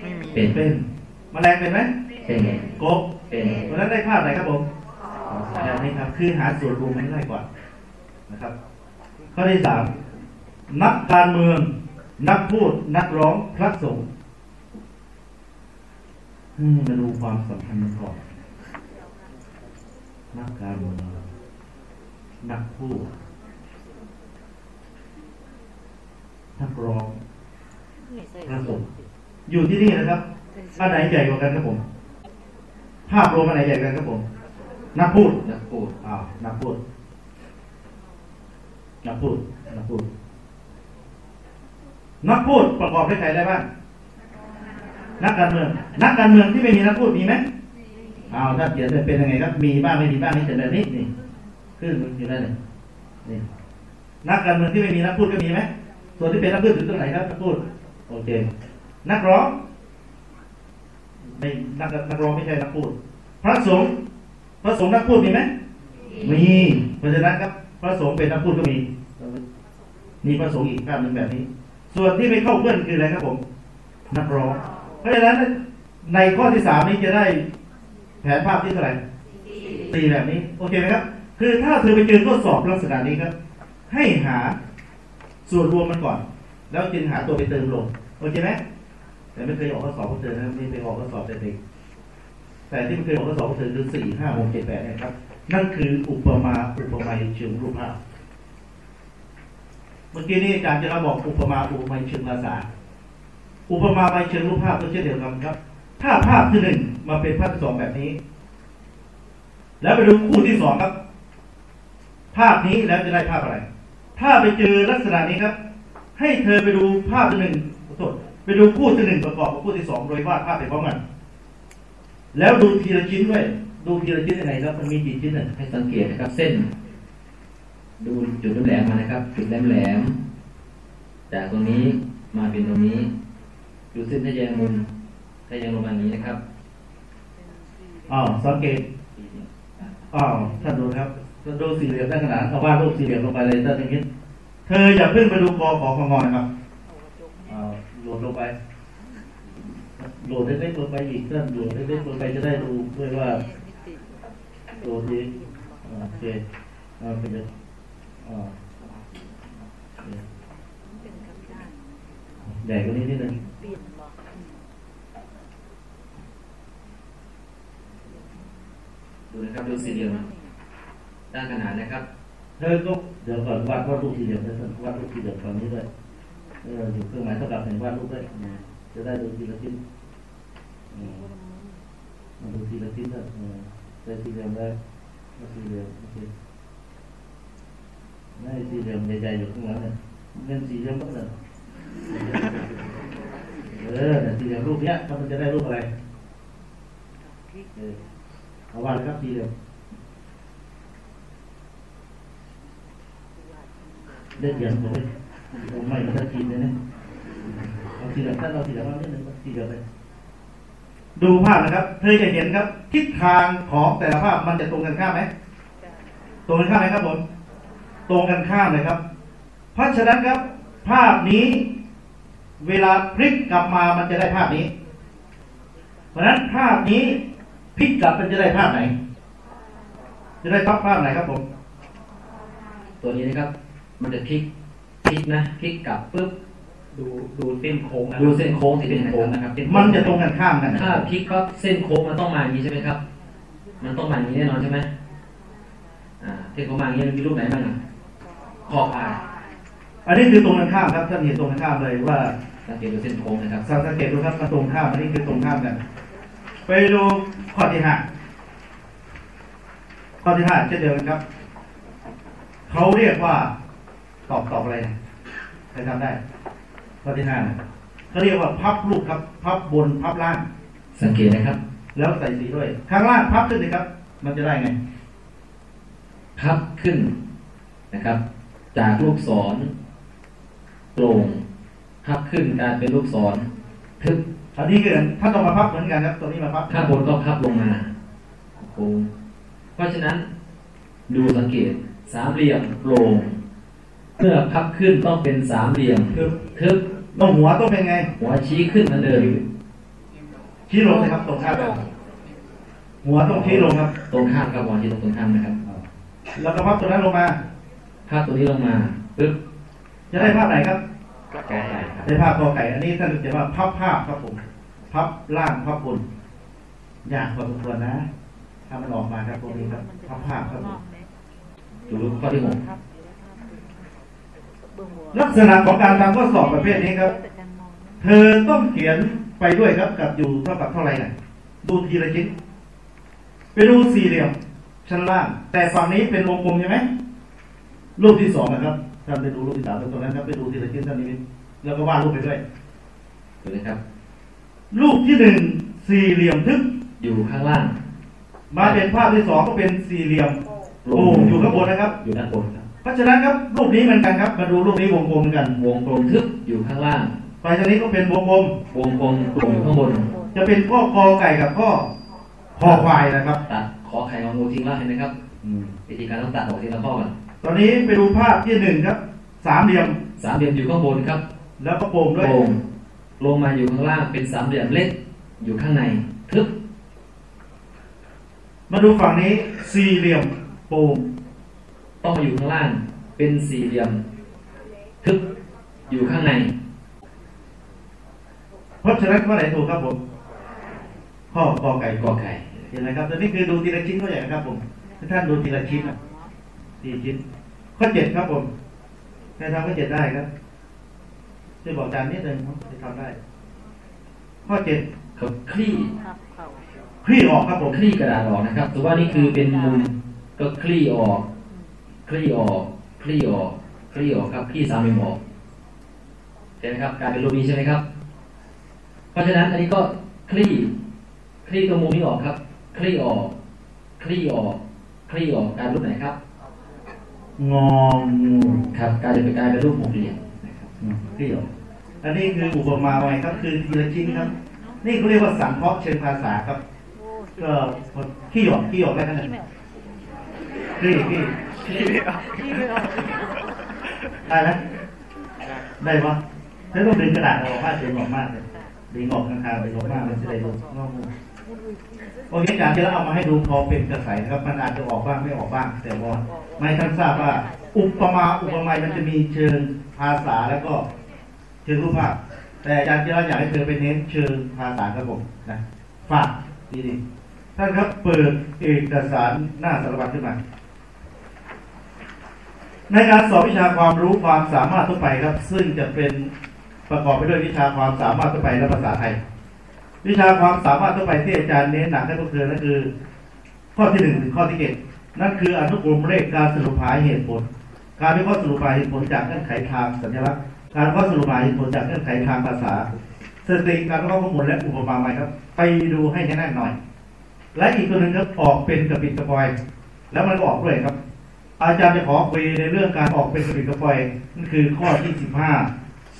ไม่มีเป็นเป็นแมลงเป็นไหมเป็นกบเป็นเพราะฉะนั้นได้ภาพไหนครับผมแบบนี้ครับ คือหาส่วนรวมให้ได้ก่อนนะครับ ข้อที่สามนักการเมือง นักพูด นักร้อง พระสงฆ์อืมมาดูความสัมพันธ์กันก่อนนักการเมืองนักพูด นักร้องพระสงฆ์ อยู่ที่นี่นะครับอันไหนใหญ่กว่ากันครับผม ภาพรวมอันไหนใหญ่กว่ากันครับผม นักพูดนักพูดอ้าวนักพูดนักพูดนักพูดนักพูดประกอบด้วยใครได้บ้างนักการเมือง นักการเมืองที่ไม่มีนักพูดมีไหมอ้าวถ้าเขียนเป็นยังไงครับ มีบ้างไม่มีบ้างนี่เขียนแบบนี้นี่ขึ้นอยู่ได้เลยนี่นักการเมืองที่ไม่มีนักพูดก็มีไหมส่วนที่เป็นนักพูดอยู่ตรงไหนครับนักพูดโอเค นักร้องไม่นักนักร้องไม่ใช่นักพูด พระสงฆ์พระสงฆ์นักพูดมีไหมมีเพราะฉะนั้นครับพระสงฆ์เป็นนักพูดก็มีมีพระสงฆ์อีกภาพหนึ่งแบบนี้ ส่วนที่ไม่เข้าเพื่อนคืออะไรครับผม นักร้องเพราะฉะนั้นในข้อที่สามนี้จะได้แผนภาพที่เท่าไหร่สี่แบบนี้ โอเคไหมครับ คือถ้าเธอไปเจอข้อสอบลักษณะนี้ครับ ให้หาส่วนรวมมันก่อน แล้วจึงหาตัวไปเติมลง โอเคไหม แต่ไม่เคยออกข้อสอบพวกเธอนะครับไม่เคยออกข้อสอบแต่เด็กแต่ที่มันเคยออกข้อสอบพวกเธอคือสี่ห้าหกเจ็ดแปดนะครับ นั่นคืออุปมาอุปไมยเชิงรูปภาพเมื่อกี้นี้อาจารย์จะเราบอกอุปมาอุปไมยเชิงภาษา อุปมาไปเชิงรูปภาพก็เช่นเดียวกันครับ ถ้าภาพที่หนึ่งมาเป็นภาพที่สองแบบนี้ แล้วไปดูคู่ที่สองครับ ภาพนี้แล้วจะได้ภาพอะไร ถ้าไปเจอลักษณะนี้ครับ ให้เธอไปดูภาพที่หนึ่งขอโทษ ไปดูคู่ที่หนึ่งประกอบกับคู่ที่สองโดยวาดภาพไปพร้อมกัน แล้วดูทีละชิ้นด้วย ดูทีละชิ้นยังไงครับมันมีกี่ชิ้นน่ะให้สังเกตนะครับเส้น ดูจุดแหลมๆมานะครับ จุดแหลมๆจากตรงนี้มาเป็นตรงนี้ ดูเส้นทะแยงมุมทะแยงลงมาอย่างนี้นะครับอ้าวสังเกตอ้าวท่านดูครับท่านดูสี่เหลี่ยมด้านขนานเอาวาดรูปสี่เหลี่ยมลงไปเลยท่านอย่างนี้เธออย่าเพิ่งไปดูกอขอของงอนะครับอ้าว โหลดลงไปโหลดเล็กๆลงไปอีกท่านโหลดเล็กๆลงไปจะได้ดูด้วยว่าโหลดดีอ่าโอเคอ่าเป็นยังอ่าโอเคใหญ่กว่านี้นิดนึงดูนะครับดูสี่เหลี่ยมด้านขนานนะครับเธอก็เดี๋ยวก่อนวาดวาดรูปสี่เหลี่ยมด้วยท่านวาดรูปสี่เหลี่ยมฝั่งนี้ด้วยเออ อยู่เครื่องหมายเท่ากับเห็นวาดรูปด้วยนะจะได้ดูทีละชิ้นอืมมาดูทีละชิ้นด้วยเออได้สี่เหลี่ยมได้ได้สี่เหลี่ยมโอเคได้สี่เหลี่ยมใหญ่ๆอยู่ข้างหลังเนี่ยเป็นสี่เหลี่ยมก็เลยเออเนี่ยสี่เหลี่ยมรูปเนี้ยถ้ามันจะได้รูปอะไรเออเอาวาดเลยครับสี่เหลี่ยมเล่นอย่างผม ผมไม่มาทีเลยนะเอาทีละท่านเอาทีละว่านิดนึงทีเดียวเลยดูภาพนะครับ เธอจะเห็นครับ ทิศทางของแต่ละภาพมันจะตรงกันข้ามไหมตรงกันข้ามไหมครับผมตรงกันข้ามเลยครับ เพราะฉะนั้นครับ ภาพนี้ เวลาพลิกกลับมามันจะได้ภาพนี้ เพราะฉะนั้นภาพนี้พลิกกลับมันจะได้ภาพไหน จะได้ภาพภาพไหนครับผม ตัวนี้นะครับ มันจะพลิก ลิกนะพลิกกลับปุ๊บดูดูเส้นโค้งนะดูเส้นโค้งที่เป็นโค้งนะครับเส้โค้มันจะตรงกันข้ามกันถ้าพลิกก็เส้นโค้งมันต้องมาอย่างนี้ใช่ไหมครับ มันต้องมาอย่างนี้แน่นอนใช่ไหมอ่าเส้นโค้งมาอย่างนี้มันมีรูปไหนบ้างอะขอบอ่าอันนี้คือตรงกันข้ามครับท่านเห็นตรงกันข้ามเลยว่าสังเกตดูเส้นโค้งนะครับสังเกตดูครับมันตรงข้ามอันนี้คือตรงข้ามกันไปดูข้อที่ห้าข้อที่ห้าเช่นเดียวกันครับ เขาเรียกว่าตอบตอบอะไรนะ ใครทำได้ข้อที่ห้านะเขาเรียกว่าพับลูกครับ พับบนพับล่าง สังเกตนะครับ แล้วใส่สีด้วย ข้างล่างพับขึ้นเลยครับ มันจะได้ไง พับขึ้นนะครับ จากลูกศรโปร่งพับขึ้นกลายเป็นลูกศรทึบอันนี้คือถ้าต้องมาพับเหมือนกันครับ ตรงนี้มาพับข้างบนก็พับลงมาโค้งเพราะฉะนั้นดูสังเกต สามเหลี่ยมโปร่ง เมื่อพับขึ้นต้องเป็นสามเหลี่ยมคือทึบตรงหัวต้องเป็นไง หัวชี้ขึ้นเหมือนเดิมชี้ลงนะครับ ตรงข้ามกันหัวต้องชี้ลงครับ ตรงข้ามกับหัวชี้ตรงตรงข้ามนะครับแล้วก็พับตัวนั้นลงมาภาพตัวนี้ลงมาปึ๊บจะได้ภาพไหนครับก็ใหญ่ครับได้ภาพกอไก่ อันนี้ท่านจะว่าพับภาพครับผม พับล่างพับบนยากพอสมควรนะถ้ามันออกมาครับตรงนี้ครับภาพภาพครับผมดูรูปข้อที่หก ลักษณะของการทำข้อสอบประเภทนี้ครับ เธอต้องเขียนไปด้วยครับกับอยู่เท่ากับเท่าไหร่น่ะดูทีละชิ้นไปดูสี่เหลี่ยมชั้นล่าง แต่ฝั่งนี้เป็นวงกลมใช่ไหมรูปที่สองนะครับท่านไปดูรูปที่สามตรงนั้นครับไปดูทีละชิ้นท่านนี้แล้วก็วาดรูปไปด้วยดูนะครับ รูปที่หนึ่งสี่เหลี่ยมทึบอยู่ข้างล่าง มาเป็นภาพที่สองก็เป็นสี่เหลี่ยมโอ่งอยู่ข้างบนนะครับ อยู่ด้านบนค รับเพราะฉะนั้นครับรูปนี้เหมือนกันครับมาดูรูปนี้วงกลมเหมือนกันวงกลมทึบอยู่ข้างล่างไปทางนี้ก็เป็นวงกลมวงกลมกลมอยู่ข้างบน จะเป็นข้อกอไก่กับข้อคอควายนะครับตัดขอไข่ของงูทิ้งล่างเห็นไหมครับวิธีการต้องตัดออกทีละข้อก่อนตอนนี้ไปดูภาพที่หนึ่งครับสามเหลี่ยมสามเหลี่ยมอยู่ข้างบนครับ แล้วก็โป่งด้วยโป่งลงมาอยู่ข้างล่างเป็นสามเหลี่ยมเล็กอยู่ข้างในทึบมาดูฝั่งนี้สี่เหลี่ยมโป่ง ต้องมาอยู่ข้างล่างเป็นสี่เหลี่ยมทึบอยู่ข้างใน เพราะฉะนั้นข้อไหนถูกครับผมข้อกอไก่กอไก่เห็นไหมครับตอนนี้คือดูทีละชิ้นก็ใหญ่นะครับผมถ้าท่านดูทีละชิ้นนะทีละชิ้น ข้อเจ็ดครับผมใครทำข้อเจ็ดได้ครับช่วยบอกอาจารย์นิดนึงครับจะทำได้ ข้อเจ็ดเขาคลี่คลี่ออกครับผมคลี่กระดาษออกนะครับถือว่านี่คือเป็นมุมก็คลี่ออก คลี่ออกคลี่ออกคลี่ออกครับคลี่สามเหลี่ยมออกใช่ไหมครับการเป็นรูปนี้ใช่ไหมครับ เพราะฉะนั้นอันนี้ก็คลี่คลี่ตรงมุมนี้ออกครับ คลี่ออก คลี่ออกคลี่ออกการรูปไหนครับ งองูครับการจะเป็นกลายเป็นรูปหกเหลี่ยมนะครับคลี่ออกอันนี้คืออุปมาไว้ครับคือทีละชิ้นครับ นี่เขาเรียกว่าสังเคราะห์เชิงภาษาครับ ก็ขี้หยอกขี้หยอกได้ขนาดคลี่คลี่ ได้ไหมได้ปะถ้าต้องดึงกระดาษออกมาดึงออกมากเลยดึงออกข้างๆดึงออกมากมันจะได้ดูงองูโอเคอาจารย์จะเอามาให้ดูพอเป็นกระแสนะครับมันอาจจะออกบ้างไม่ออกบ้างแต่ว่าไม่ท่านทราบว่า อุปมาอุปไมยมันจะมีเชิงภาษาแล้วก็เชิงรูปภาพ แต่อาจารย์จะอยากให้เธอไปเน้นเชิงภาษาครับผมนะฝากดีๆท่านครับเปิดเอกสารหน้าสารบัญขึ้นมา ในการสอบวิชาความรู้ความสามารถทั่วไปครับซึ่งจะเป็นประกอบไปด้วยวิชาความสามารถทั่วไปและภาษาไทย วิชาความสามารถทั่วไปที่อาจารย์เน้นหนักให้พวกเธอนั่นคือ ข้อที่หนึ่งถึงข้อที่เจ็ดนั่นคืออนุกรมเลขการสรุปหาเหตุผล การวิเคราะห์สรุปหาเหตุผลจากเงื่อนไขทางสัญลักษณ์การวิเคราะห์สรุปหาเหตุผลจากเงื่อนไขทางภาษาสถิติการวิเคราะห์ข้อมูลและอุปมาใหม่ครับ ไปดูให้แน่นหน่อย และอีกตัวหนึ่งครับออกเป็นกระปิดกระปอย แล้วมันก็ออกด้วยครับ อาจารย์จะขอคุยในเรื่องการออกเป็นกระปิดกระปอยนั่นคือข้อที่สิบห้า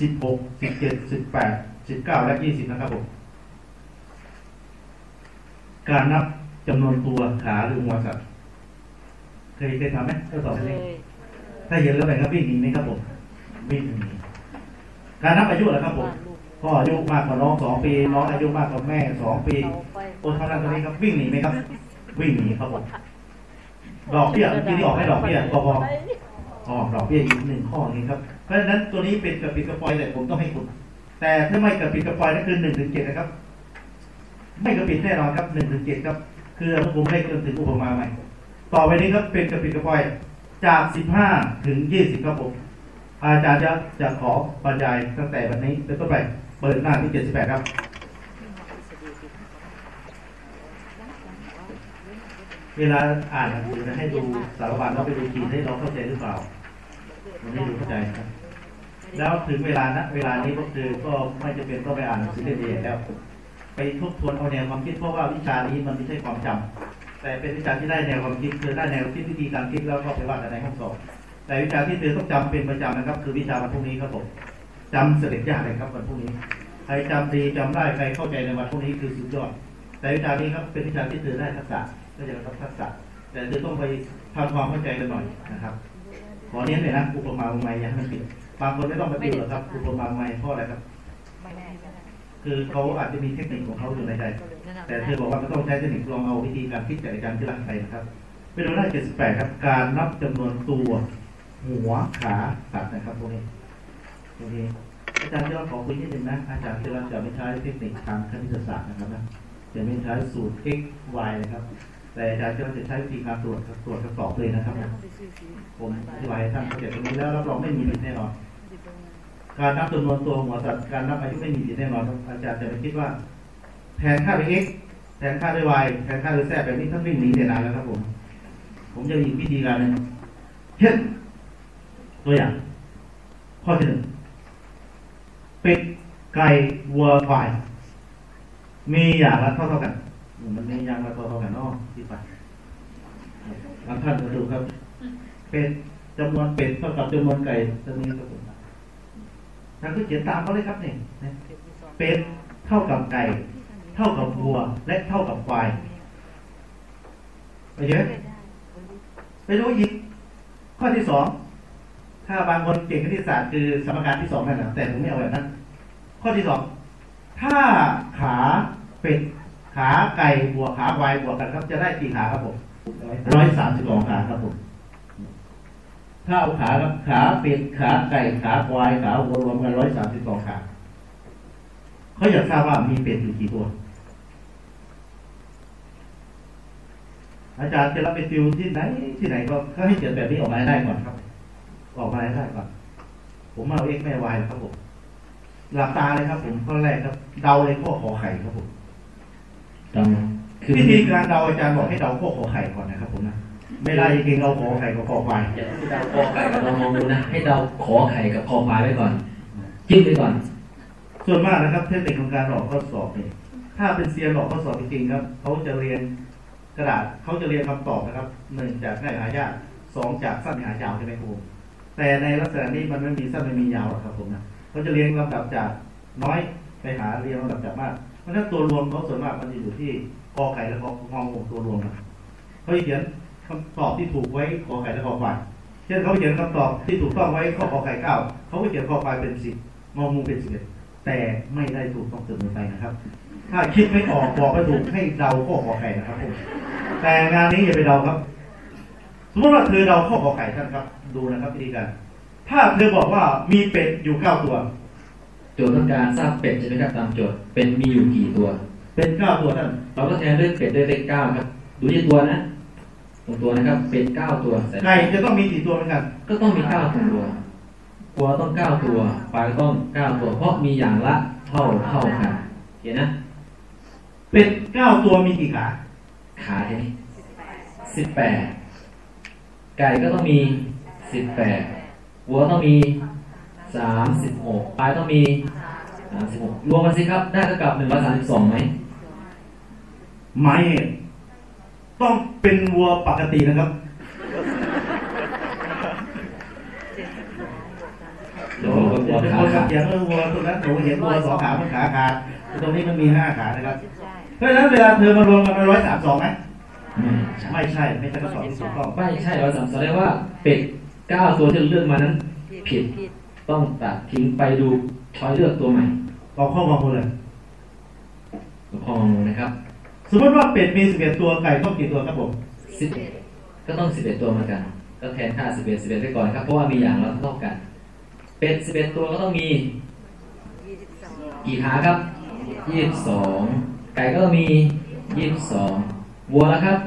สิบหกสิบเจ็ดสิบแปดสิบเก้าและยี่สิบนะครับผมการนับจำนวนตัวขาหรือหัวสัตว์เคยเคยทำไหมทดสอบไหมถ้าเห็นแล้วแบบครับวิ่งหนีไหมครับผมวิ่งหนีการนับอายุเหรอครับผมพ่ออายุมากกว่าน้องสองปีน้องอายุมากกว่าแม่สองปีโอนเท่านั้นตรงนี้ครับวิ่งหนีไหมครับ วิ่งหนีครับผม ดอกเบี้ยเมื่อกี้ที่ออกให้ดอกเบี้ยก็พออ๋อดอกเบี้ยอีกหนึ่งข้อนี้ครับเพราะฉะนั้นตัวนี้เป็นกระปิดกระปอยแต่ผมต้องให้คุณ แต่ถ้าไม่กระปิดกระปอยนั่นคือหนึ่งถึงเจ็ดนะครับ ไม่กระปิดแน่นอนครับหนึ่งถึงเจ็ดครับ คืออนุกรมเลขจนถึงอุปมาใหม่ ต่อไปนี้ครับเป็นกระปิดกระปอยจากสิบห้าถึงยี่สิบครับผมอาจารย์จะจะขอบรรยายตั้งแต่วันนี้เป็นต้นไปเปิดหน้าที่เจ็ดสิบแปดครับ เวลาอ่านหนังสือให้ดูสารบัญเราไปดูขีดให้เราเข้าใจหรือเปล่าวันนี้ดูเข้าใจครับแล้วถึงเวลานะเวลานี้ก็คือก็ไม่จะเป็นต้องไปอ่านหนังสือเล่มเองแล้ว ไปทบทวนเอาแนวความคิดเพราะว่าวิชานี้มันไม่ใช่ความจำแต่เป็นวิชาที่ได้แนวความคิดคือได้แนวคิดวิธีการคิดแล้วก็ไปว่ากันในห้องสอบแต่วิชาที่เธอต้องจำเป็นประจำนะครับ คือวิชาวันพรุ่งนี้ครับผมจำเสด็จยากเลยครับวันพรุ่งนี้ใครจำดีจำได้ใครเข้าใจในวันพรุ่งนี้คือสุดยอด แต่วิชานี้ครับเป็นวิชาที่เธอได้ทักษะ ก็จะรับทักษะแต่เธอต้องไปทำความเข้าใจกันหน่อยนะครับขอเน้นเลยนะอุปมาอุปไมยอย่าให้มันผิดบางคนไม่ต้องมาติวหรอกครับอุปมาอุปไมยเพราะอะไรครับ คือเขาอาจจะมีเทคนิคของเขาอยู่ในใจ แต่เธอบอกว่าไม่ต้องใช้เทคนิคลองเอาวิธีการคิดจากอาจารย์ที่รักไปนะครับไปดูหน้า78ครับการนับจำนวนตัวหัวขาสัตว์นะครับพวกนี้ตรงนี้อาจารย์ที่เราขอคุยนิดนึงนะ อาจารย์ที่เราจะไม่ใช้เทคนิคทางคณิตศาสตร์นะครับนะจะไม่ใช้สูตร x y นะครับ แต่อาจารย์ก็จะใช้วิธีการตรวจตรวจคำตอบเลยนะครับ ผมอธิบายให้ท่านเข้าใจตรงนี้แล้วรับรองไม่มีผิดแน่นอน การนับจำนวนตัวหัวสัตว์การนับอายุไม่มีผิดแน่นอนอาจารย์จะไม่คิดว่า แทนค่าด้วย x แทนค่าด้วย y แทนค่าด้วย z แบบนี้ท่านวิ่งหนีเสียนานแล้วครับผม ผมจะมีอีกวิธีการหนึ่งเช่นตัวอย่าง ข้อที่หนึ่งเป็ดไก่วัวควาย มีอย่างละเท่าเท่ากัน มันมีอย่างละเท่าเท่ากันเนอกที่ไปบางท่านก็ดูครับ เป็ดจำนวนเป็ดเท่ากับจำนวนไก่จะมีผสมท่านก็เขียนตามเขาเลยครับนี่นะเป็ดเท่ากับไก่ เท่ากับวัว และเท่ากับควายไปเยอะไปดูอีกข้อที่สองถ้าบางคนเก่งคณิตศาสตร์คือสมการที่สองนั่นแหละแต่ผมไม่เอาแบบนั้น ข้อที่สองถ้าขาเป็ด ขาไก่บวกขาควายบวกกันครับจะได้กี่ขาครับผมร้อยสามสิบสองขาครับผมถ้าเอาขาครับขาเป็ดขาไก่ขาควายขาวัวรวมกันร้อยสามสิบสองขาเขาอยากทราบว่ามีเป็ดอยู่กี่ตัว อาจารย์จะรับไปติวที่ไหนที่ไหนก็เขาให้เขียนแบบนี้ออกมาได้ก่อนครับ ออกมาได้ก่อนผมเอาเอ็กแม่วายครับผมหลับตาเลยครับผมข้อแรกครับ เดาเลยข้อขอไข่ครับผม จำคือวิธีการเดาอาจารย์บอกให้เดาข้อขอไข่ก่อนนะครับผมนะไม่ได้จริงๆเอาขอไข่กับขอควายอย่าให้เดาคอไข่กับเรามองดูนะให้เดาขอไข่กับคอควายไว้ก่อนจิ้มไปก่อน ส่วนมากนะครับเทคนิคของการหลอกข้อสอบเนี่ยถ้าเป็นเซียนหลอกข้อสอบจริงๆครับเขาจะเรียนกระดาษเขาจะเรียนคำตอบนะครับหนึ่งจากง่ายหายากสองจากสั้นหายาวใช่ไหมครูแต่ในลักษณะนี้มันไม่มีสั้นไม่มียาวหรอกครับผมนะเขาจะเรียงลำดับจากน้อยไปหาเรียงลำดับจากมากเพ ราะฉะนั้นตัวรวมเขาส่วนมากมันจะอยู่ที่กอไก่และกององูตัวรวมนะเขาจะเขียนคำตอบที่ถูกไว้กอไก่และกอควายเช่นเขาเขียนคำตอบที่ถูกต้องไว้ข้อกอไก่เก้าเขาก็เขียนกอควายเป็นสิบงองูเป็นสิบแต่ไม่ได้ถูกต้องเสมอไปนะครับ ถ้าคิดไม่ออกบอกไม่ถูกให้เดาข้อขอไข่นะครับผมแต่งานนี้อย่าไปเดาครับ สมมติว่าเธอเดาข้อขอไข่ท่านครับ ดูนะครับวิธีการถ้าเธอบอกว่ามีเป็ดอยู่เก้าตัว โจทย์ต้องการทราบเป็ดใช่ไหมครับตามโจทย์เป็นมีอยู่กี่ตัว เป็นเก้าตัวท่านเราก็แทนด้วยเป็ดด้วยเลขเก้าครับ ดูที่ตัวนะตรงตัวนะครับเป็ดเก้าตัวใส่ไก่จะต้องมีกี่ตัวเหมือนกันก็ต้องมีเก้าตัววัวต้องเก้าตัวควายก็ต้องเก้าตัว เพราะมีอย่างละเท่าเท่ากันเห็นนะ เป็ดเก้าตัวมีกี่ขาขาใช่ไหมสิบแปดไก่ก็ต้องมีสิบแปดวัวต้องมี สามสิบหกควายต้องมีสามสิบหกรวมกันสิครับ ได้เท่ากับหนึ่งร้อยสามสิบสองไหมไม่ต้องเป็นวัวปกตินะครับเดี๋ยวผมก็วัวเป็นขาคนขัขาบเขียนว่าวัวตัวนั้นหนูเห็นวัวสองขามันขาขาดตรงนี้มันมีห้าขานะครับเพราะฉะนั้นเวลาเธอมารวมกันเป็นร้อยสามสองไหมอืมใช่ไม่ใช่ไม่ใช่ข้อสอบที่ถูกต้องไม่ใช่ร้อยสามแสดงว่าเป็ดเก้าตัวที่เราเลือกมานั้น ผิด ต้องตัดทิ้งไปดูช้อยเลือกตัวใหม่ตอบข้อความคุณเลยพองนะครับ สมมติว่าเป็ดมีสิบเอ็ดตัวไก่ต้องกี่ตัวครับผมสิบก็ต้องสิบเอ็ดตัวเหมือนกัน ก็แทนค่าสิบเอ็ดสิบเอ็ดไปก่อนครับ เพราะว่ามีอย่างละเท่ากัน เป็ดสิบเอ็ดตัวก็ต้องมี กี่ขาครับยี่สิบสองไก่ก็ต้องมียี่สิบสองวัวแล้วครับ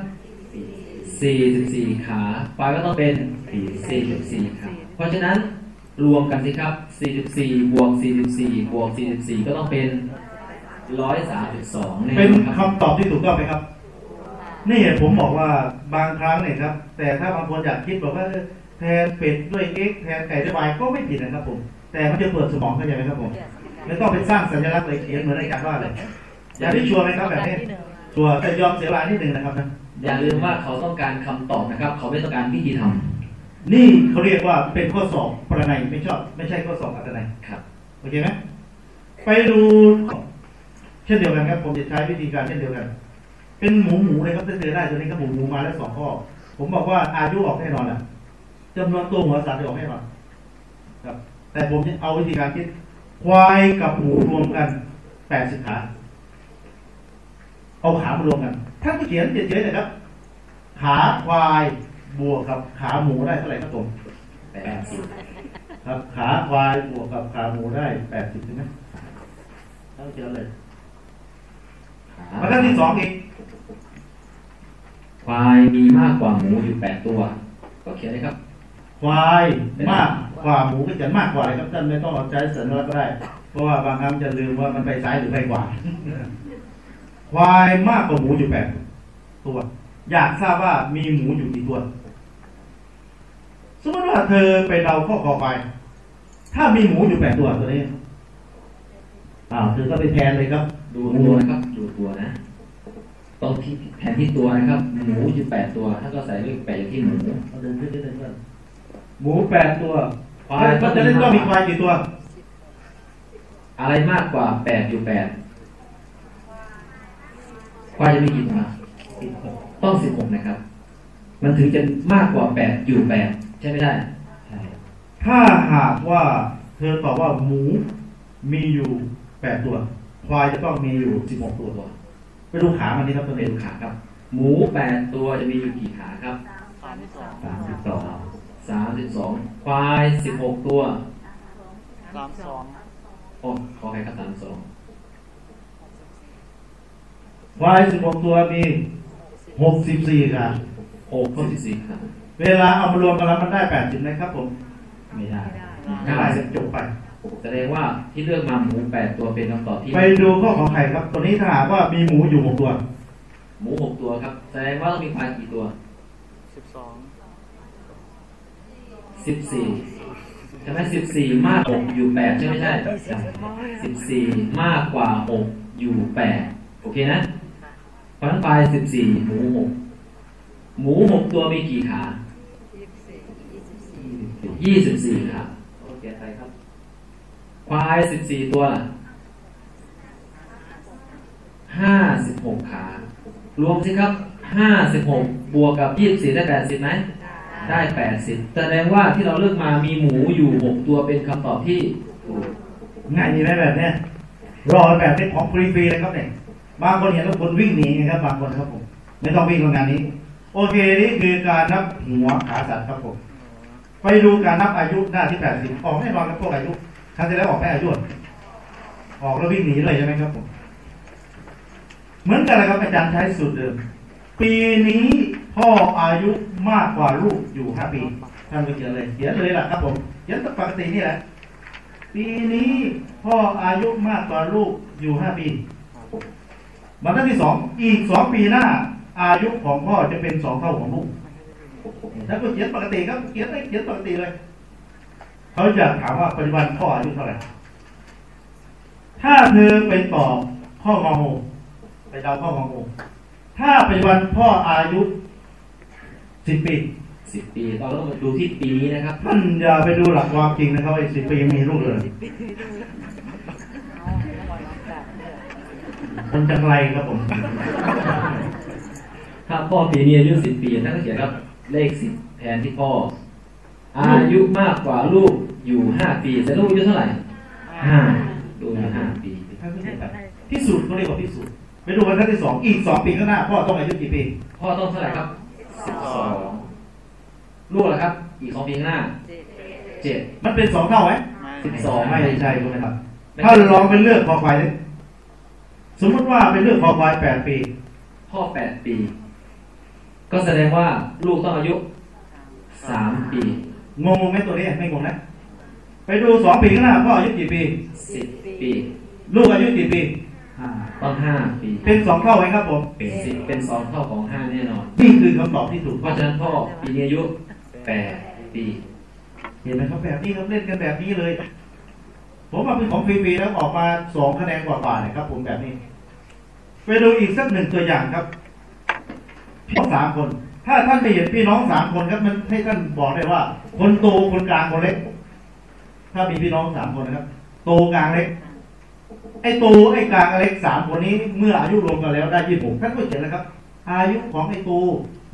สี่สิบสี่ขาควายก็ต้องเป็นสี่สิบสี่ขาเพราะฉะนั้น รวมกันสิครับสี่สิบสี่บวกสี่สิบสี่บวกสี่สิบสี่ก็ต้องเป็นร้อยสามสิบสองเป็นครับคำตอบที่ถูกต้องไหมครับ นี่ผมบอกว่าบางครั้งเนี่ยครับ แต่ถ้าบางคนอยากคิดบอกว่าเออแทนเป็ดด้วย x แทนไก่ด้วย y ก็ไม่ผิดนะครับผม แต่มันจะเปิดสมองเข้าใจไหมครับผมไม่ต้องไปสร้างสัญลักษณ์เลยเขียนเหมือนอาจารย์ว่าเลยอย่าได้ชัวร์ไหมครับแบบนี้ชัวร์แต่ยอมเสียเวลานิดนึงนะครับนะอย่าลืมว่าเขาต้องการคำตอบนะครับ เขาไม่ต้องการวิธีทำ นี่เขาเรียกว่าเป็นข้อสอบประนัยไม่ชอบ ไม่ใช่ข้อสอบอัตนัยครับโอเคไหมไปดูเช่นเดียวกันครับ ผมจะใช้วิธีการเช่นเดียวกัน เป็นหมูหมูเลยครับถ้าเจอได้ตัวนี้ก็หมูหมูมาแล้วสองข้อ ผมบอกว่าอายุออกแน่นอนอะจำนวนตัวหัวสัตว์จะออกแน่นอนครับ แต่ผมจะเอาวิธีการคิดควายกับหมูรวมกันแปดสิบขาเอาขามารวมกันท่านก็เขียนเฉยๆนะครับ ขาควาย บวกกับขาหมูได้เท่าไหร่ครับผมแปดสิบครับขาควายบวกกับขาหมูได้แปดสิบใช่ไหมต้องเจอเลยขบรรทัดที่สองอีกควายมีมากกว่าหมูอยู่แปดตัว ก็เขียนเลยครับ ควายมากกว่าหมูก็จะมากกว่าเลยครับท่านไม่ต้องเอาใจสัญลักษณ์ก็ได้ เพราะว่าบางครั้งจะลืมว่ามันไปซ้ายหรือไปขวาควายมากกว่าหมูอยู่แปดตัว อยากทราบว่ามีหมูอยู่กี่ตัว สมมติว่าเธอไปเดาข้อคอควายถ้ามีหมูอยู่แปดตัวตัวนี้อ้าวเธอก็ไปแทนเลยครับ ดูตัวนะครับ ดูตัวนะตรงที่แทนที่ตัวนะครับ หมูอยู่แปดตัว ถ้าก็ใส่เลขแปดที่หมูเอาเดินขึ้นเดินขึ้นหมูแปดตัวควายก็จะเล่นก็มีควายกี่ตัว อะไรมากกว่าแปดอยู่แปดควายจะมีกี่ตัวต้องสิบหกนะครับ มันถึงจะมากกว่าแปดอยู่แปด ใช่ไม่ได้ถ้าหากว่าเธอตอบว่าหมูมีอยู่แปดตัว ควายจะต้องมีอยู่สิบหกตัวตัวไปดูขามันนี่ครับตัวเป็เองนขาครับ หมูแปดตัวจะมีอยู่กี่ขาครับสามสองสามสิบสองสามสิบสองควายสิบหกตัวสามสองโอ้ขอให้ครับสามสองควายสิบหกตัวมีหกสิบสี่ขาหกข้อที่สี่ครับ เวลาเอามารวมกันแล้วมันได้แปดสิบนะครับผมไม่ได้ไม่ได้จะจบไป แสดงว่าที่เลือกมาหมูแปดตัวเป็นคำตอบที่ไปดูข้อของไข่ครับตัวนี้ถ้าหากว่ามีหมูอยู่หกตัว หมูหกตัวครับ แสดงว่าต้องมีควายกี่ตัวสิบสองสิบสี่ใช่ไหมสิบสี่มากหกอยู่แปดใช่ไหมใช่สิบสี่มากกว่าหกอยู่แปดโอเคนะเพราะฉะนั้นควายสิบสี่หมูหก หมูหกตัวมีกี่ขายี่สิบสี่ขาโอเคไปครับควายสิบสี่ตัวห้าสิบหกขารวมสิครับห้าสิบหกบวกกับยี่สิบสี่ได้แปดสิบไหมได้แปดสิบแสดงว่าที่เราเลือกมามีหมูอยู่หกตัวเป็นคำตอบที่ถูกง่ายดีไหมแบบเนี้ยรอแบบนี้ของฟรีๆเลยครับเนี่ยบางคนเห็นแล้วคนวิ่งหนีไงครับบางคนครับผมไม่ต้องวิ่งโรงงานนี้ โอเคนี่คือการนับหัวขาสัตว์ครับผมไปดูการนับอายุหน้าที่แปดสิบออกแน่นอนครับพวกอายุครั้งที่แล้วออกแค่อายุออกแล้ววิ่งหนีเลยใช่ไหมครับผมเหมือนกันเลยครับอาจารย์ใช้สูตรเดิม ปีนี้พ่ออายุมากกว่าลูกอยู่ห้าปีท่านไปเขียนเลยเขียนเลยล่ะครับผมเขียนปกตินี่แหละปีนี้พ่ออายุมากกว่าลูกอยู่ห้าปีบรรทัดที่สองอีกสองปีหน้า อายุของพ่อจะเป็นสองเท่าของลูกถ้าก็เขียนปกติครับเขียนได้เขียนปกติเลยเขาจะถามว่าปัจจุบันพ่ออายุเท่าไหร่ถ้าเธอไปตอบข้ององูไปเดาข้ององูถ้าปัจจุบันพ่ออายุสิบปีสิบปีเราต้องมาดูที่ปีนี้นะครับท่านอย่าไปดูหลักความจริงนะครับไอ้สิบปียังมีลูกเลยคนจังไรครับผม ถ้าพ่อปีนี้อายุสิบปีท่านก็เขียนครับเลขสิบแทนที่พ่ออายุมากกว่าลูกอยู่ห้าปีแต่ลูกอายุเท่าไหร่ห้าลูกอายุห้าปีพิสูจน์เขาเรียกว่าพิสูจน์ไปดูบรรทัดที่สองอีกสองปีข้างหน้าพ่อต้องอายุกี่ปีพ่อต้องเท่าไหร่ครับสิบสองลูกล่ะครับ อีกสองปีข้างหน้าเจ็ดมันเป็นสองเท่าไหมสิบสองไม่ใช่ใช่ไหมครับ ถ้าลองเป็นเลือกคอควายเลยสมมติว่าเป็นเลือกคอควายแปดปี พ่อแปดปี ก็แสดงว่าลูกต้องอายุสามปี งงไหมตัวนี้ไม่งงนะไปดูสองปีข้างหน้าพ่ออายุกี่ปีสิบปี ลูกอายุกี่ปีต้องห้าปี เป็นสองเท่าไหมครับผมเป็นสิบเป็นสองเท่าของห้าแน่นอนนี่คือคำตอบที่ถูกเพต้องราะฉะนั้นพ่อปีนี้อายุแปดปีเห็นไหมครับแบบนี้ครับเล่นกันแบบนี้เลย ผมมาเป็นของฟรีๆแล้วออกมาสองคะแนนกว่าๆนะครับผมแบบนี้ ไปดูอีกสักหนึ่งตัวอย่างครับ พี่น้งสามคน ถ้าท่านไม่เห็นพี่น้องสามคนครับมันให้ท่านบอกได้ว่า คนโตคนกลางคนเล็ก ถ้ามีพี่น้องสามคนนะครับ โตกลางเล็ก ไอ้โตไอ้กลางเล็กสามคนนี้เมื่ออายุรวมกันแล้วได้ยี่สิบหกท่านก็เขียนนะครับ อายุของไอ้โต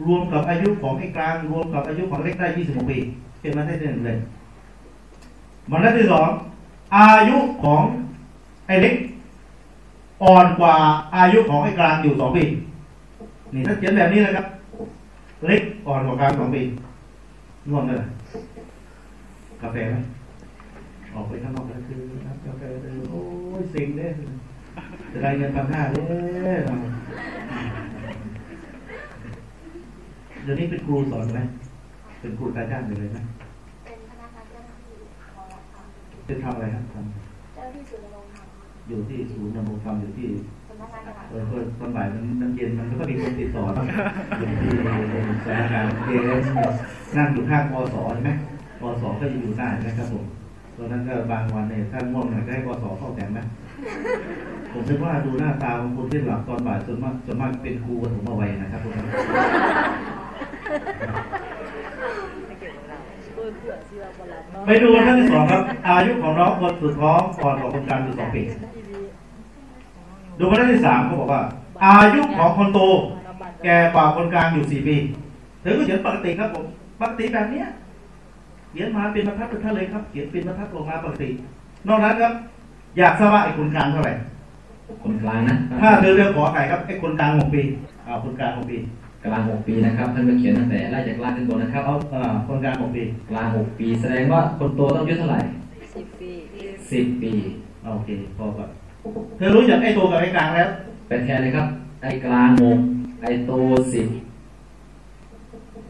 รวมกับอายุของไอ้กลางรวมกับอายุของเล็กได้ยี่สิบหกปีเขียนมาได้หนึ่งเลยบรรทัดที่สองอายุของไอ้เล็กอ่อนกว่าอายุของไอ้กลางอยู่สองปี นี่ถ้าเขียนแบบนี้นะครับเล็กอ่อนกว่ากลางสองปีง่วงเลยกาแฟไหมออกไปข้างนอกแล้วคือน้ำกาแฟเลยโอ้ยสิงเด้จะได้เงินพันห้าเลยเดี๋ยวนี้เป็นครูสอนไหมเป็นครูการจ้างอยู่เลยไหมเป็นพนักงานเจ้าหน้าที่ของรัฐค่ะเป็นทำอะไรครับทเจ้าหน้าที่ศูนย์ดำรงธรรมำอยู่ที่ศูนย์ดำรงธรรมอยู่ที่ สำนักงานค่ะเออก็ตอนบ่ายมันมันเย็นมันก็มีคนติดต่อนะอยู่ที่สถานการณ์เอสนั่งอยู่ข้างอสใช่ไหมอสก็จะอยู่หน้านะครับผมตอนนั้นก็บางวันเนี่ยถ้าง่วงหน่อยก็ให้อสเข้าแถมไหมผมคิดว่าดูหน้าตาของคนที่หลับตอนบ่ายส่วนมากส่วนมากเป็นครูปฐมวัยนะครับผมไปดูท่านที่สองครับ อายุของน้องคนสุดท้องก่อนออกคนกลางคือสองปี ดูมาท่านที่สามเขาบอกว่า อายุของคนโต แก่กว่าคนกลางอยู่สี่ปีถือก็เขียนปกติครับผมปกติแบบเนี้ยเขียนมาเป็นบรรทัดเป็นท่านเลยครับเขียนเป็นบรรทัดลงมาปกติ นอกนั้นครับ อยากทราบว่าไอ้คนกลางเท่าไหร่คนกลางนะถ้าเธอเรียกขอไข่ครับไอ้คนกลางหกปีอ่าคนกลางหกปีกลางหกปีนะครับท่านก็เขียนตั้งแต่ไล่จากล่างขึ้นบนนะครับเอาเอ่าคนกลางหกปีกลางหกปี แสดงว่าคนโตต้องอายุเท่าไหร่สิบปีสิบปีโอเคพอก่อน เธอรู้จักไอ้โตกับไอ้กลางแล้วไปแทนเลยครับ ไอ้กลางหกไอ้โตสิบ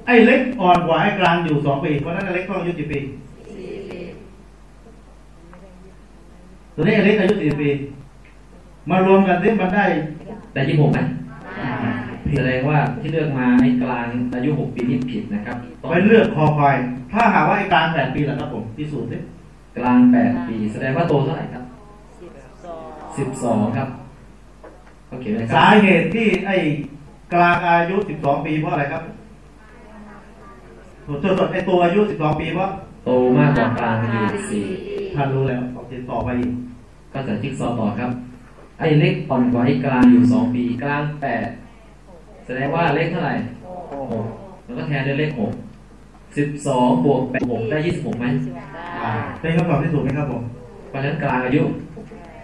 ไอ้เล็กอ่อนกว่าไอ้กลางอยู่สองปีเพราะฉะนั้นไอ้เล็กต้องอายุกี่ปีสี่ปีตัวนี้ไอ้เล็กอายุสี่ปีมารวมกันซิมันได้แต่ยี่หกไหมแสดงว่าที่เลือกมาไอ้กลางอายุหกปีนี่ผิดนะครับต้องไปเลือกคอควายถ้าหากว่าไอ้กลางแปดปีล่ะครับผมพิสูจน์สิกลางแปดปี แสดงว่าโตเท่าไหร่ครับสิบ สองสิบสองครับโอเคเลยคสารับเหตุที่ไอ้กลางอายุสิบสองปีเพราะอะไรครับส่วนส่วนไอ้ตัวอายุสิบสองปีเพราะโตมากกว่ากลางอยู่สี่ท่านรู้แล้วต้องติดต่อไปอีกก็จะจิ๊กซอว์ต่อครับ ไอ้เล็กอ่อนกว่าไอ้กลางอยู่สองปีกลางแปดแสดงว่าเล็กเท่าไหร่หกแล้วก็แทนด้วยเลขหกสิบสองบวกแปดหกได้ยี่สิบหกไหมสิบหกได้อ่าเป็นคำตอบที่ถูกไหมครับผมเพราะฉะนั้นกลางอายุ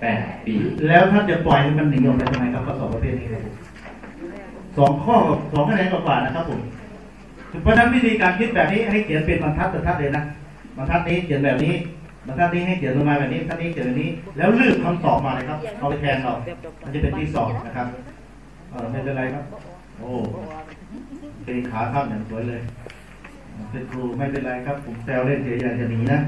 แปดปีแล้วท่านจะปล่อยให้มันหนีออกไปทำไมครับข้อสอบประเภทนี้ครับสองข้อสองคะแนนกว่านะครับผมเพราะฉะนั้นวิธีการคิดแบบนี้ให้เขียนเป็นบรรทัดบรรทัดเลยนะบรรทัดนี้เขียนแบบนี้บรรทัดนี้ให้เขียนลงมาแบบนี้บรรทัดนี้เขียนแบบนี้ แล้วเลือกคำตอบมาเลยครับเอาไปแทนเรามันจะเป็นที่สองนะครับเออไม่เป็นไรครับ โอ้เป็นขาข้ามอย่างสวยเลยเป็นครูไม่เป็นไรครับ ผมแซวเล่นเฉยๆอย่าจะหนีนะ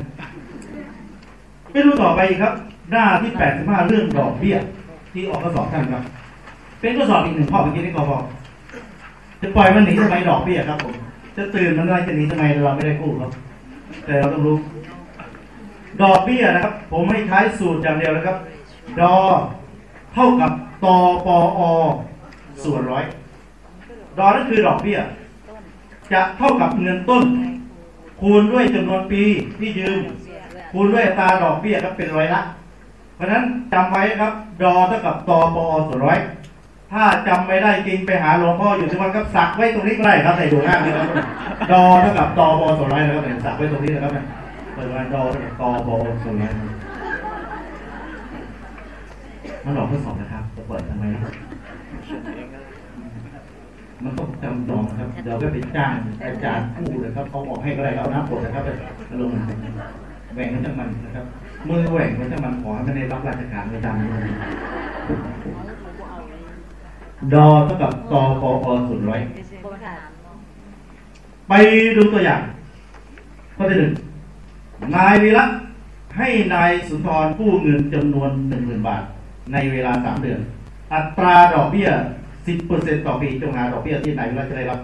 ไปดูต่อไปครับ หน้าที่แปดสิบห้าเรื่องดอกเบี้ยที่ออกข้อสอบท่านครับ เป็นข้อสอบอีกหนึ่งข้อเมื่อกี้ที่กบอกจะปล่อยมันหนีทำไมดอกเบี้ยครับผม จะตื่นมันอะไรจะหนีทำไมเราไม่ได้กู้ครับ แต่เราต้องรู้ ดอกเบี้ยนะครับ ผมให้ใช้สูตรอย่างเดียวนะครับ ดอเท่ากับตอปอส่วนร้อย ดอนั่นคือดอกเบี้ย จะเท่ากับเงินต้น คูณด้วยจำนวนปีที่ยืมคูณด้วยตาดอกเบี้ยครับเป็นร้อยละ เพราะฉะนั้นจำไว้ครับดอเท่ากับตอปอสร้อยถ้าจำไม่ได้จริงไปหาหลวงพ่ออยู่ที่วัดครับสักไว้ตรงนี้ก็ได้ครับในดูหน้านี่ครับดอเท่ากับตอปอสร้อยนะครับเนี่ยสักไว้ตรงนี้นะครับเปิดมาดอเท่ากับตอปอสร้อยมันหลอกทดสอบนะครับจะเปิดทำไมนะมันต้องจำลองครับเดี๋ยวก็ไปจ้างอาจารย์ผู้นะครับเขาบอกให้ก็ได้เอาน้ำกดนะครับไปลงมาแหว่งมันจังมันนะครับ มือแหว่งมันจังมันขอให้ไม่ได้รับราชการไม่จำเลยดอเท่ากับตอปอปอส่วนร้อยไปดูตัวอย่างข้อที่หนึ่งนายวีระให้นายสุนทรกู้เงินจำนวนหนึ่งหมื่นบาท ในเวลาสามเดือน อัตราดอกเบี้ยสิบเปอร์เซ็นต์ต่อปีจงหาดอกเบี้ยที่นายวีระจะได้รับ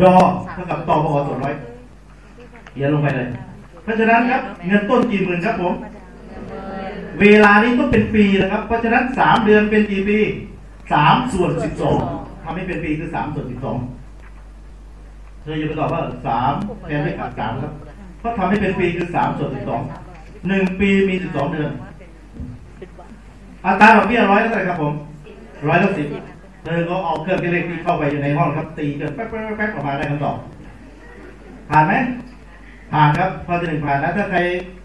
ดอเท่ากับตอปอส่วนร้อยเขียนลงไปเลย เพราะฉะนั้นครับเงินต้นกี่หมื่นครับผม เวลานี้ต้องเป็นปีนะครับ เพราะฉะนั้นสามเดือนเป็นกี่ปีสามส่วนสิบสองทำให้เป็นปีคือสามส่วนสิบสองเธออย่าไปตอบว่าสามแทนด้วยกับสามครับเพราะทำให้เป็นปีคือสามส่วนสิบสองหนึ่งปีมีสิบสองเดือนอัตราดอกเบี้ยร้อยเท่าไหร่ครับผมร้อยละสิบเธอก็เอาเครื่องคิดเลขที่เข้าไปอยู่ในห้องครับตีจนแป๊บแป๊บแป๊บออกมาได้คำตอบผ่านไหม ผ่านครับข้อที่หนึ่งผ่านแล้วถ้าใคร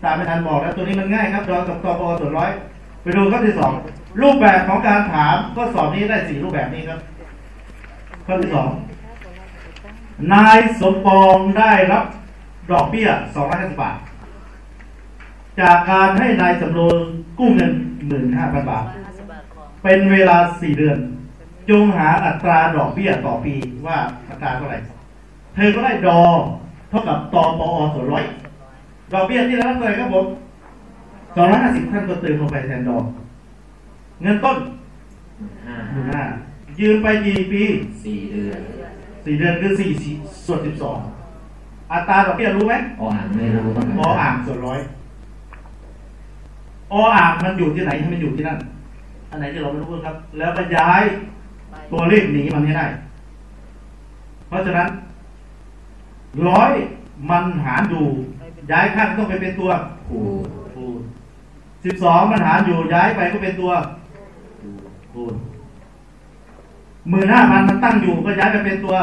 ตามไม่ทันบอกแล้วตัวนี้มันง่ายครับดอกับตอปอส่วนร้อยไปดูข้อที่สองรูปแบบของการถามข้อสอบนี้ได้สี่รูปแบบนี้ครับ ข้อที่สองนายสมปองได้รับดอกเบี้ยสองร้อยห้าสิบบาท จากการให้นายสำรวจกู้เงินหมื่นห้าพันบาท เป็นเวลาสี่เดือน จงหาอัตราดอกเบี้ยต่อปีว่าอัตราเท่าไหร่ เธอก็ได้ดอก เท่ากับตอปอส่วนร้อยดอกเบี้ยที่ได้รับเท่าไหร่ครับผมสองร้อยห้าสิบท่านก็เติมลงไปแทนดอกเงินต้นห้าหมื่นห้ายืมไปกี่ปีสี่เดือนสี่เดือนคือสี่ส่วนสิบสองอัตราดอกเบี้ยรู้ไหมออ่างไม่รู้ต้องออ่างส่วนร้อยออ่างมันอยู่ที่ไหนให้มันอยู่ที่นั่นอันไหนที่เราไม่รู้ครับ แล้วก็ย้ายตัวเลขหนีมันให้ได้ เพราะฉะนั้น ร้อยมันหารอยู่ ย้ายข้างต้องไปเป็นตัวคูณคูณสิบสองมันหารอยู่ย้ายไปก็เป็นตัวคูณหมื่นห้าพันมันตั้งอยู่ก็ย้ายไปเป็นตัว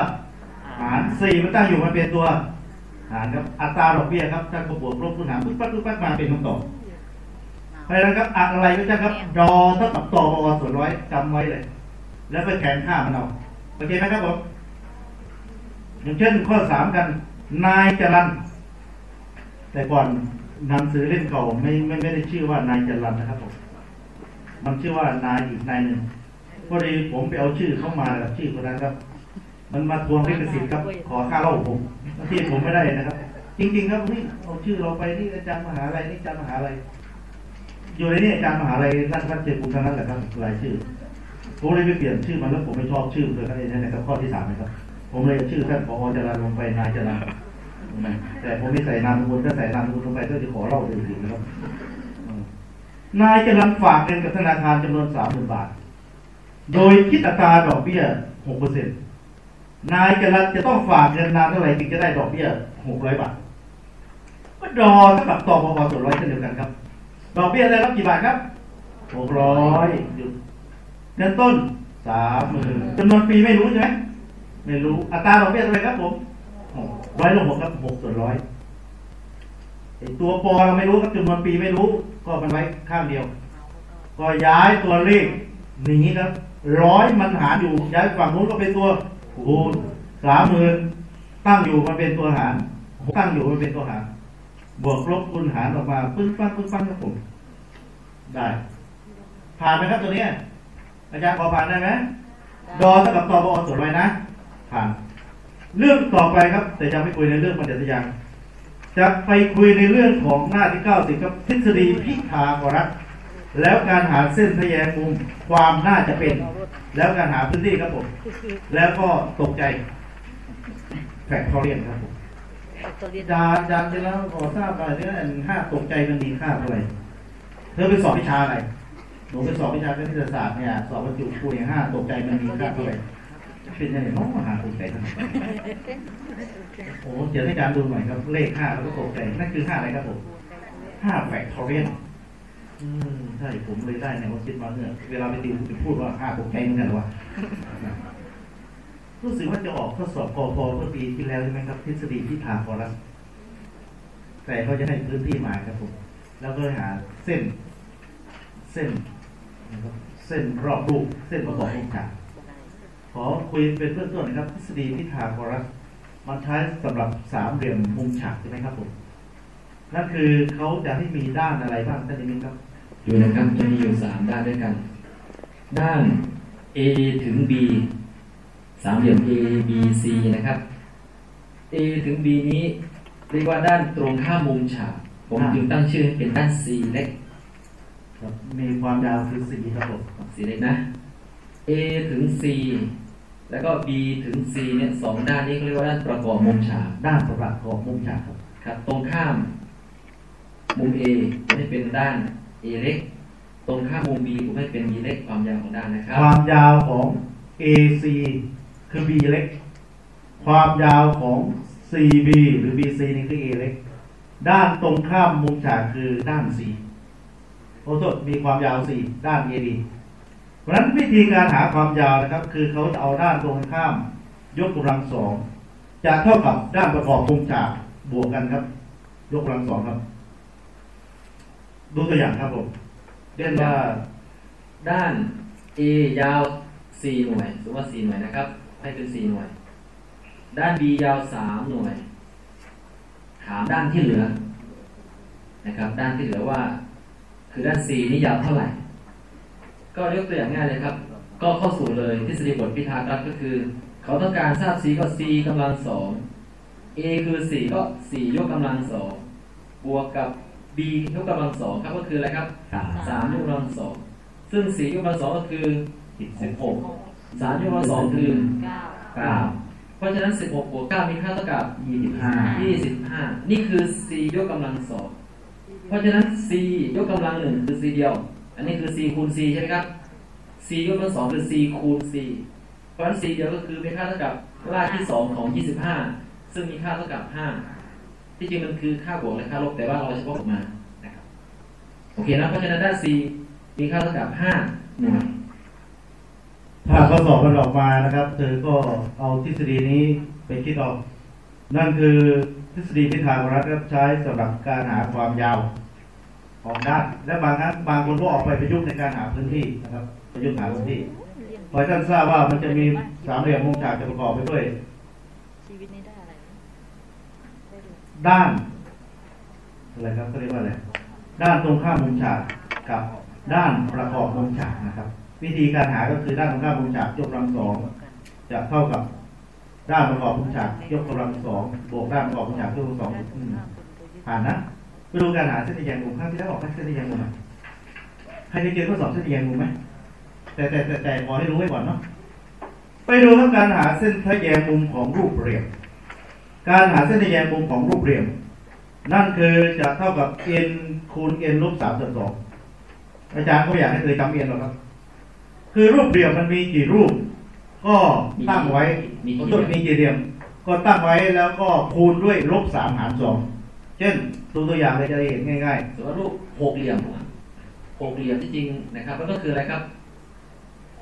หารสี่มันตั้งอยู่มันเป็นตัว หารครับอัตราดอกเบี้ยครับถ้าก็บวกลบคูณหารปึ๊บปั๊บปึ๊บปั๊บมาเป็นคำตอบเพราะฉะนั้นครับอะไรก็จะครับดอเท่ากับตอบอส่วนร้อยจำไว้เลย แล้วไปแทนค่ามันเอาโอเคไหมครับผม อย่างเช่นข้อสามกัน นายจรันแต่ก่อนหนังสือเล่มเก่าไม่ไม่ไม่ได้ชื่อว่านายจรันนะครับผมมันชื่อว่านายอีกนายหนึ่งพอดีผมไปเอาชื่อเข้ามากับชื่อคนนั้นครับ มันมาทวงลิขสิทธิ์ครับ ขอค่าเล่าผมที่ผมไม่ได้นะครับ จริงๆครับนี่เอาชื่อเราไปนี่อาจารย์มหาลัยนี่อาจารย์มหาลัยอยู่ในนี่อาจารย์มหาลัยนักวัดเจริญทั้งนั้นแหละครับรายชื่อผมเลยไปเปลี่ยนชื่อมันแล้วผมไม่ชอบชื่อเลยครับนี่นะครับข้อที่สามนะครับ ผมเลยเอาชื่อท่านผอจราลงไปนายจราแต่ผมไม่ใส่นามสกุลถ้าใส่นามสกุลลงไปก็จะขอเล่าอื่นๆนะครับอืมนายจรันฝากเงินกับธนาคารจำนวนสามหมื่นบาท โดยคิดอัตราดอกเบี้ยหกเปอร์เซ็นต์นายจรัสจะต้องฝากเงินนานเท่าไหร่ถึงจะได้ดอกเบี้ยหกร้อยบาทก็ดอเท่ากับต่อปอส่วนร้อยเช่นเดียวกันครับ ดอกเบี้ยได้รับกี่บาทครับหกร้อยเงินต้นสามหมื่นจำนวนปีไม่รู้ใช่ไหม ไม่รู้อัตราดอกเบี้ยเท่าไหร่ครับผมร้อยลงหกครับหกส่วนร้อยไอตัวปอเราไม่รู้ครับจำนวนปีไม่รู้ ก็มันไว้ข้างเดียว ก็ย้ายตัวเลขหนีครับร้อยมันหารอยู่ย้ายฝั่งนู้นก็เป็นตัวคูณสามหมื่นตั้งอยู่มันเป็นตัวหาร ตั้งอยู่มันเป็นตัวหาร บวกลบคูณหารออกมาปึ้งปังปึ้งปังครับผมได้ ผ่านไหมครับตัวเนี้ยอาจารย์พอผ่านได้ไหมดอเท่ากับตอบอส่วนไรนะ ผ่านเรื่องต่อไปครับ แต่จะไม่คุยในเรื่องมันเดียวยังจะไปคุยในเรื่องของหน้าที่เก้าสิบครับทฤษฎีพิธากรัสแล้วการหาเส้นทะแยงมุมความน่าจะเป็น แล้วการหาพื้นที่ครับผม แล้วก็ตกใจแฟกทอเรียนครับผมตัวเรียนจาจารย์จะแล้วขอทราบหน่อยเนี่ยอันห้าตกใจมันมีค่าเท่าไหร่เธอไปสอบวิชาอะไรหนูไปสอบวิชาคณิตศาสตร์เนี่ยสอบบรรจุครูอย่างห้าตกใจมันมีค่าเท่าไหร่ เป็นยังไงน้องมาหาตกใจทำไมโอ้เดี๋ยวให้อาจารย์ดูหน่อยครับเลขห้าแล้วก็ตกใจนั่นคือห้าอะไรครับผมห้าแฟกทอเรียนอืมใช่ผมเลยได้เนี่ยว่าคิดมาเนี่ยเวลาไปติวจะพูดว่าห้าตกใจเหมือนกันเหรอรู้สึกว่าจะออกข้อสอบกอพเมื่อปีที่แล้วใช่ไหมครับทฤษฎีที่ทาฟอรัสแต่เขาจะให้พื้นที่มาครับผมแล้วก็หาเส้น เส้น เส้นรอบรูปเส้นประกอบรูปฉาก ขอคุยเป็นเบื้องต้นนะครับทฤษฎีที่ทาฟอรัสมันใช้สำหรับสามเหลี่ยมมุมฉากใช่ไหมครับผมนั่นคือเขาจะให้มีด้านอะไรบ้างท่านนิมิตครับดูนะครับจะมีอยู่สามด้านด้วยกัน ด้าน A ถึง B สามเหลี่ยม A B C นะครับ A ถึง B นี้เรียกว่าด้านตรงข้ามมุมฉากผมอ่าจึงตั้งชื่อให้เป็นด้าน C เล็กครับมีความยาวคือสี่ครับผมสีเล็กนะ A ถึง C แล้วก็ B ถึง C เนี่ยสองด้านนี้เรียกว่าด้านประกอบมุมฉากด้านสำหรับกรอบมุมฉากครับครับ ตรงข้าม มุม A ผมให้เป็นด้าน A เล็ก ตรงข้ามมุม B ผมให้เป็น B เล็กความยาวของด้านนะครับ ความยาวของ AC คือ B เล็ก ความยาวของ CB หรือ BC นี่คือ A เล็ก ด้านตรงข้ามมุมฉากคือด้าน C โอ้โทษมีความยาว C ด้าน AB เพ ราะฉะนั้นวิธีการหาความยาวนะครับ คือเขาจะเอาด้านตรงข้าม ยกกำลังสองจะเท่ากับด้านประกอบมุมฉากบวกกันครับ ยกกำลังสองครับดูตัวอย่างครับผมเช่นว่าด้าน A ยาว 4 หน่วย สมมติว่า 4 หน่วยนะครับ ให้เป็น 4 หน่วย ด้าน B ยาว 3 หน่วย ถามด้านที่เหลือ นะครับ ด้านที่เหลือว่า คือด้าน C นี่ยาวเท่าไหร่ กก็ยกตัวอย่างง่ายเลยครับ ก็เข้าสู่เลยทฤษฎีบทพิธากัสก็คือ เขาต้องการทราบ c ก็ c กำลังสอง a คือ 4 ก็ 4 ยกกำลังสองบวกกับ b ยกกำลังสองครับก็คืออะไรครับสามสามยกกำลังสองซึ่ง 4 ยกกำลังสองก็คือสิบสิบหก16 3ยกกำลังสองคือเก้าเก้า9เพราะฉะนั้น 16บวก9มีค่าเท่ากับยี่สิบห้า25 นี่คือ c ยกกำลังสองเพราะฉะนั้น c ยกกำลังหนึ่งคือ c เดียว อันนี้คือ c คูณ c ใช่ไหมครับ c ยกกำลังสองคือ c คูณ c เพราะฉะนั้น c เดียวก็คือเป็นค่าเท่ากับรากที่สองของ 25 ซึ่งมีค่าเท่ากับ 5 ที่จริงมันคือค่าบวกและค่าลบแต่ว่าเราเฉพาะออกมานะครับโอเคนะเพราะฉะนั้นด้าน c มีค่าเท่ากับ5หน่วยถ้าข้อสอบมันออกมานะครับ เธอก็เอาทฤษฎีนี้ไปคิดเอานั่นคือทฤษฎีพิธาโกรัสครับใช้สำหรับการหาความยาว ของด้านและบางครั้งบางคนก็ออกไปประยุกต์ในการหาพื้นที่นะครับประยุกต์หาพื้นที่ขอให้ท่านทราบว่ามันจะมีสามเหลี่ยมมุมฉากจะประกอบไปด้วยชีวิตนี้ได้อะไรด้านอะไรครับเขาเรียกว่าอะไรด้านตรงข้ามมุมฉากกับด้านประกอบมุมฉากนะครับ วิธีการหาก็คือด้านตรงข้ามมุมฉากยกกำลังสองจะเท่ากับด้านประกอบมุมฉากยกกำลังสองบวกด้านประกอบมุมฉากยกกำลังสองผ่านนะ ไปดูการหาเส้นทะแยงมุมข้างที่แล้วออกไหมเส้นทะแยงมุมใครเคยเจอข้อสอบเส้นทะแยงมุมไหมแต่แต่แต่แต่ขอให้รู้ไว้ก่อนเนาะไปดูครับการหาเส้นทะแยงมุมของรูปเหลี่ยมการหาเส้นทะแยงมุมของรูปเหลี่ยมนั่นคือจะเท่ากับ n คูณ n ลบสามส่วนสองอาจารย์ก็อยากให้เคยจำ n หรอกครับ คือรูปเหลี่ยมมันมีกี่รูป ก็ตั้งไว้มีกี่ขอโทษมีกี่เหลี่ยมก็ตั้งไว้แล้วก็คูณด้วยลบสามหารสอง เช่นตัวตัวอย่างเลยจะได้เห็นง่ายสมมติว่ารูปหกเหลี่ยมหกเหลี่ยมที่จริงนะครับมันก็คืออะไรครับ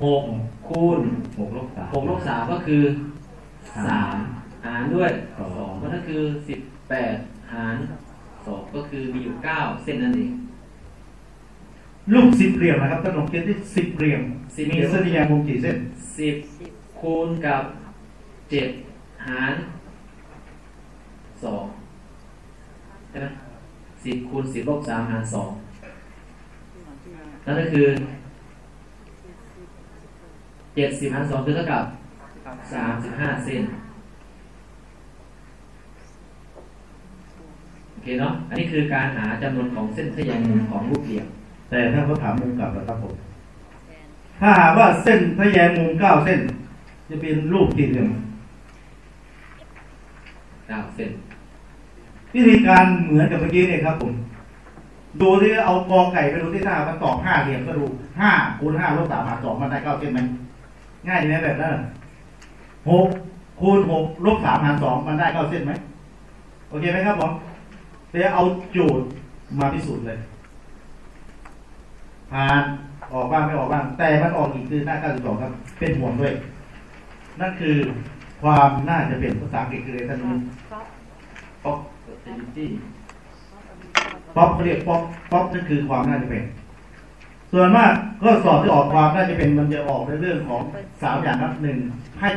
หกคูณๆหกลบสามหกลบสามก็คือสามหารด้วยสองสองก็คือสิบแปดหารสองก็คือมีอยู่เก้าเส้นนั่นเองรูปสิบเหลี่ยมนะครับถ้าลองเขียนที่สิบเหลี่ยมสิบมีเส้นทะแยงมุมกี่เส้นสิบคูณกับเจ็ดหารสอง ใช่ไหมสิบคูณสิบลบสามหารสองนั่นก็คือเจ็ดสิบหารสองคือเท่ากับสามสิบห้าเส้นโอเคเนาะอันนี้คือการหาจำนวนของเส้นทะแยงมุมของรูปเหลี่ยมแต่ถ้าเขาถามมุมกลับนะครับผมถ้าหากว่าเส้นทะแยงมุมเก้าเส้น จะเป็นรูปกี่เหลี่ยมเก้าเส้น วิธีการเหมือนกับเมื่อกี้เนี่ยครับผมดูที่เอากอไก่ไปดูที่หน้ามันตอบห้าเหลี่ยมก็ดูห้าคูณห้าลบสามหารสองมันได้เก้าเส้นไหมง่ายดีไหมแบบนั้นหกคูณหกลบสามหารสองมันได้เก้าเส้นไหมโอเคไหมครับผมเดี๋ยวเอาโจทย์มาพิสูจน์เลยผ่านออกบ้างไม่ออกบ้าง แต่มันออกอีกคือหน้าเก้าสิบสองครับ เป็นห่วงด้วย นั่นคือความน่าจะเป็นภาษาอังกฤษคืออะไรท่าน รู้ป๊อปเขาเรียกป๊อปป๊อปนั่นคือความน่าจะเป็น ส่วนมากก็สอบที่ออกความน่าจะเป็นมันจะออกในเรื่องของสามอย่างครับหนึ่งไพ่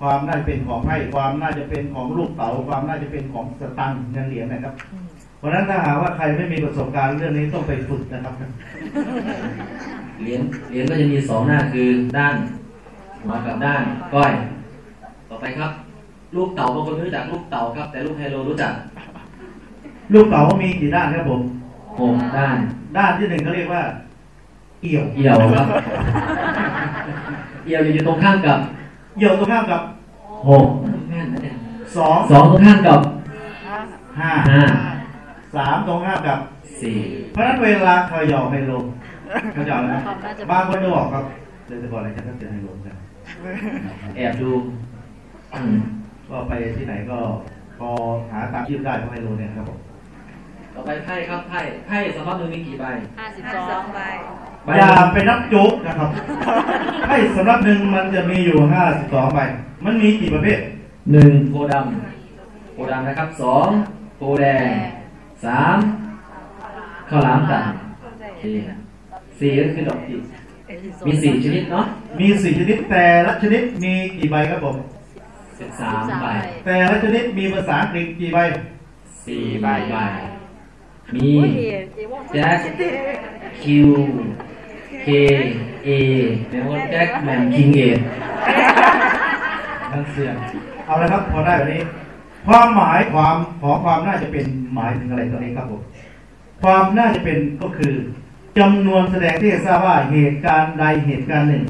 ความน่าจะเป็นของไพ่ความน่าจะเป็นของลูกเต๋าความน่าจะเป็นของสตังค์เงินเหรียญนะครับเพราะนั้นถ้าหาว่าใครไม่มีประสบการณ์เรื่องนี้ต้องไปฝึกนะครับเหรียญเหรียญก็จะมีสองหน้าคือด้านหัวกับด้านก้อย ต่อไปครับ ลูกเต่าบางคนไม่รู้จักลูกเต่าครับ แต่ลูกไฮโลรู้จัก ลูกเต๋ามีกี่ด้านครับผมหกด้าน ด้านที่หนึ่งเขาเรียกว่า เอี่ยว เอี่ยวครับ เอี่ยวอยู่ตรงข้ามกับเอี่ยวตรงข้ามกับหกแม่นนะเนี่ยสองสองตรงข้ามกับห้าห้าสามตรงข้ามกับสี่เพราะฉะนั้นเวลาเขย่าไฮโลเขย่านะบางคนจะบอกครับเดี๋ยวจะบอกอะไรจะต้องเจอไฮโลกันแอบดูอืม ก็ไปที่ไหนก็พอหาตามที่ได้ก็ไฮโลเนี่ยครับผมต่อไปไพ่ครับไพ่ไพ่สำรับหนึ่งมีกี่ใบห้าสิบสองใบใบอย่าไปนับโจ๊กนะครับให้สำหรับหนึ่งมันจะมีอยู่ห้าสิบสองใบมันมีกี่ประเภทหนึ่งโพธิ์ดำโพธิ์ดำนะครับสองโพธิ์แดงสามข้าวหลามตัดโอเคสี่ก็คือดอกจิกมีสี่ชนิดเนาะมีสี่ชนิดแต่ละชนิดมีกี่ใบครับผม สิบสามใบแต่ละชนิดมีภาษาอังกฤษกี่ใบสี่ใบมีโอ้ยแจ็คคิว K A เดี๋ยวแจ็คแมนคิงเอทนั่นเสียงเอาละครับพอได้แบบนี้ ความหมายความของความน่าจะเป็นหมายถึงอะไรตอนนี้ครับผมความน่าจะเป็นก็คือจำนวนแสดงที่จะทราบว่าเหตุการณ์ใดเหตุการณ์หนึ่ง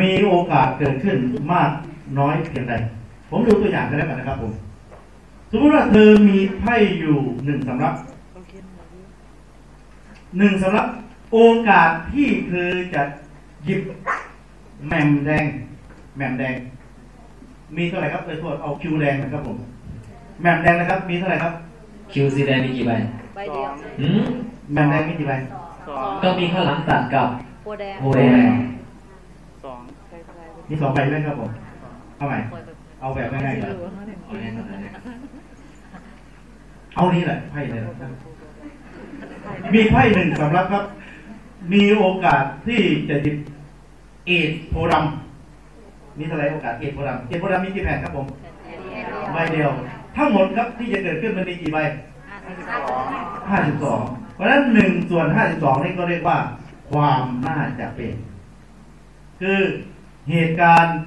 มีโอกาสเกิดขึ้นมากน้อยเพียงใด ผมดูตัวอย่างกันแล้วกันนะครับผมสมมติว่าเธอมีไพ่อยู่หนึ่งสำรับหนึ่งสำรับโอกาสที่เธอจะหยิบแหม่มแดงแหม่มแดง มีเท่าไหร่ครับเลยโทษเอาคิวแดงนะครับผมแหม่มแดงนะครับ มีเท่าไหร่ครับคิวสีแดงมีกี่ใบใบเดียวหืมแหม่มแดงมีกี่ใบสองก็มีข้าวหลังตัดกับโบแดงโพแดงสองมีสองใบไหมครับผมเอาใหม่ เอาแบบง่ายๆก่อนเอาแน่นอนนะเอานี้แหละไพ่เลยนะครับ มีไพ่หนึ่งสำรับครับ มีโอกาสที่จะหยิบเอ็ดโพธิ์ดำมีเท่าไหร่โอกาสเอ็ดโพธิ์ดำเอ็ดโพธิ์ดำมีกี่แผ่นครับผมใบเดียว ทั้งหมดครับที่จะเกิดขึ้นมันมีกี่ใบห้าสิบสองเพราะฉะนั้นหนึ่งส่วนห้าสิบสองนี่ก็เรียกว่า ความน่าจะเป็น คือเหตุการณ์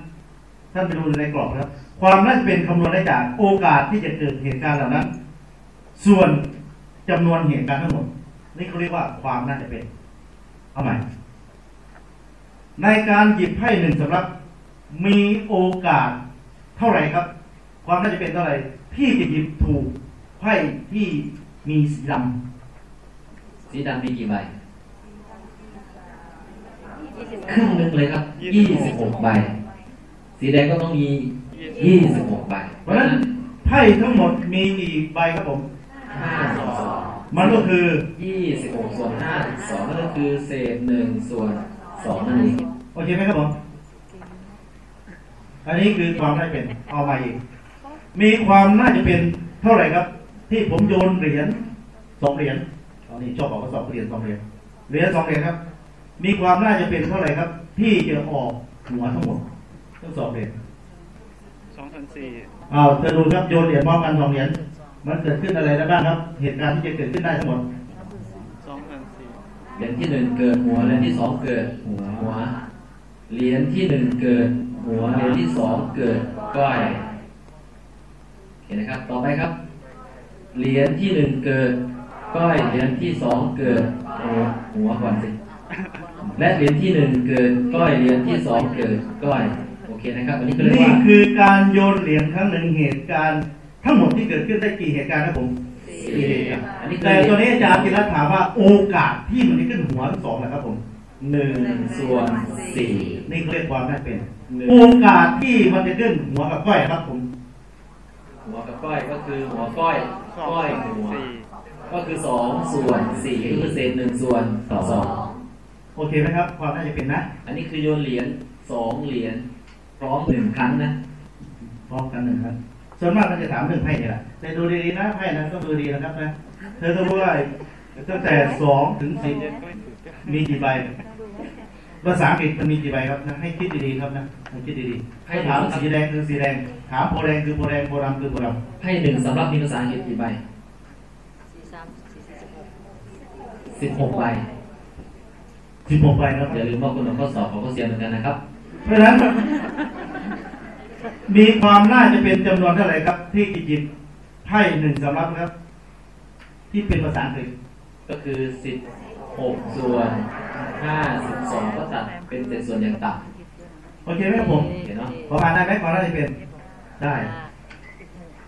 ท่านไปดูในกรอบครับ ความน่าจะเป็นคำนวณได้จากโอกาสที่จะเกิดเหตุการณ์เหล่านั้น ส่วนจำนวนเหตุการณ์ทั้งหมดนี่เขาเรียกว่าความน่าจะเป็นเอาใหม่ในการหยิบไพ่หนึ่งสำหรับมีโอกาสเท่าไหร่ครับ ความน่าจะเป็นเท่าไหร่ที่จะหยิบถูกไพ่ที่มีสีดสีดำมีกี่ใบครึ่งหนึ่งเลยครับยี่สิบหกใบ สีแดงก็ต้องมี ยี่สิบหกใบำเพราะฉะนั้นไพ่ทั้งหมดมีกี่ใบครับผมห้าสิบสองมันก็คือยี่สิบหกส่วนห้าสิบสองนั่นก็คือเศษหนึ่งส่วนสองนั่นเองโอเคไหมครับผมอันนี้คือความน่าจะเป็นเอามาอีกมีความน่าจะเป็นเท่าไหร่ครับ ที่ผมโยนเหรียญสองเหรียญตอนนี้ชอบบอกว่าสองเหรียญสองเหรียญเหรียญสองเหรียญครับ มีความน่าจะเป็นเท่าไหร่ครับ ที่จะออกหัวทั้งหมดทั้งสองเหรียญส องพันสี่เอาเธอดูครับโยนเหรียญพร้อมกันสองเหรียญมันเกิดขึ้นอะไรได้บ้างครับ เหตุการณ์ที่จะเกิดขึ้นได้ทั้งหมดสองพันสี่เหรียญที่หนึ่งเกิดหัวเหรียญที่สองเกิดหัวหัวเหรียญที่หนึ่งเกิดหัวเหรียญที่สองเกิดก้อยเห็นนะครับ ต่อไปครับ เหรียญที่หนึ่งเกิดก้อยเหรียญที่สองเกิดหัวหัวก่อนสิและเหรียญที่หนึ่งเกิดก้อยเหรียญที่สองเกิดก้อยโอ เคนะครับอันนี้ก็เรียกนี่ว่าคือการโยนเหรียญครั้งหนึ่งเหตุการณ์ทั้งหมดที่เกิดขึ้นได้กี่เหตุการณ์ครับผมสี่เหรียญอันนี้คือแต่ตัวนี้อาจารย์กิรัตถามว่าโอกาสที่มันจะขึ้นหัวทั้งสองนะครับผมหนึ่งส่วนสี่นี่เขาเรียกความน่าเป็นหนึ่งโอกาสที่มันจะขึ้นหัวกับก้อยครับผม หัวกับก้อยก็คือหัวก้อยสองก้อยพันหัวสี่ก็คือสองส่วนสี่ก็คือเศษหนึ่งส่วนสองโอเคไหมครับ ความน่าจะเป็นนะ อันนี้คือโยนเหรียญสองเหรียญ พร้อมหนึ่งครั้งนะพร้อมกันหนึ่งครับส่วนมากมันจะถามเรื่องไพ่เนี่ยแหละแต่ดูดีๆนะไพ่นะต้องดูดีนะครับนะเธอต้องรู้ว่าตั้งแต่สองถึงสิบเจ็ดก็ถูกจ้ะมีกี่ใบภาษาอังกฤษมันมีกี่ใบครับนะให้คิดดีๆครับนะให้คิดดีๆให้ถามสีแดงคือสีแดงถามโพแดงคือโพแดงโพดำคือโพดำให้หนึ่งสำหรับมีภาษาอังกฤษกี่ใบสี่สามสี่สิบหกสิบหกใบสิบหกใบนะครับอย่าลืมว่าคุณลงข้อสอบของข้อเสียเหมือนกันนะครับ เพราะฉะนั้น มีความน่าจะเป็นจำนวนเท่าไหร่ครับ ที่กิจิบไพ่หนึ่งสำรับครับ ที่เป็นภาษาอังกฤษก็คือสิบหกส่วนห้าสิบสองก็ตัดเป็นเศษส่วนอย่างต่โอเคไหมครับผมเห็นเนอะพอมาได้ไหมความน่าจะเป็น ได้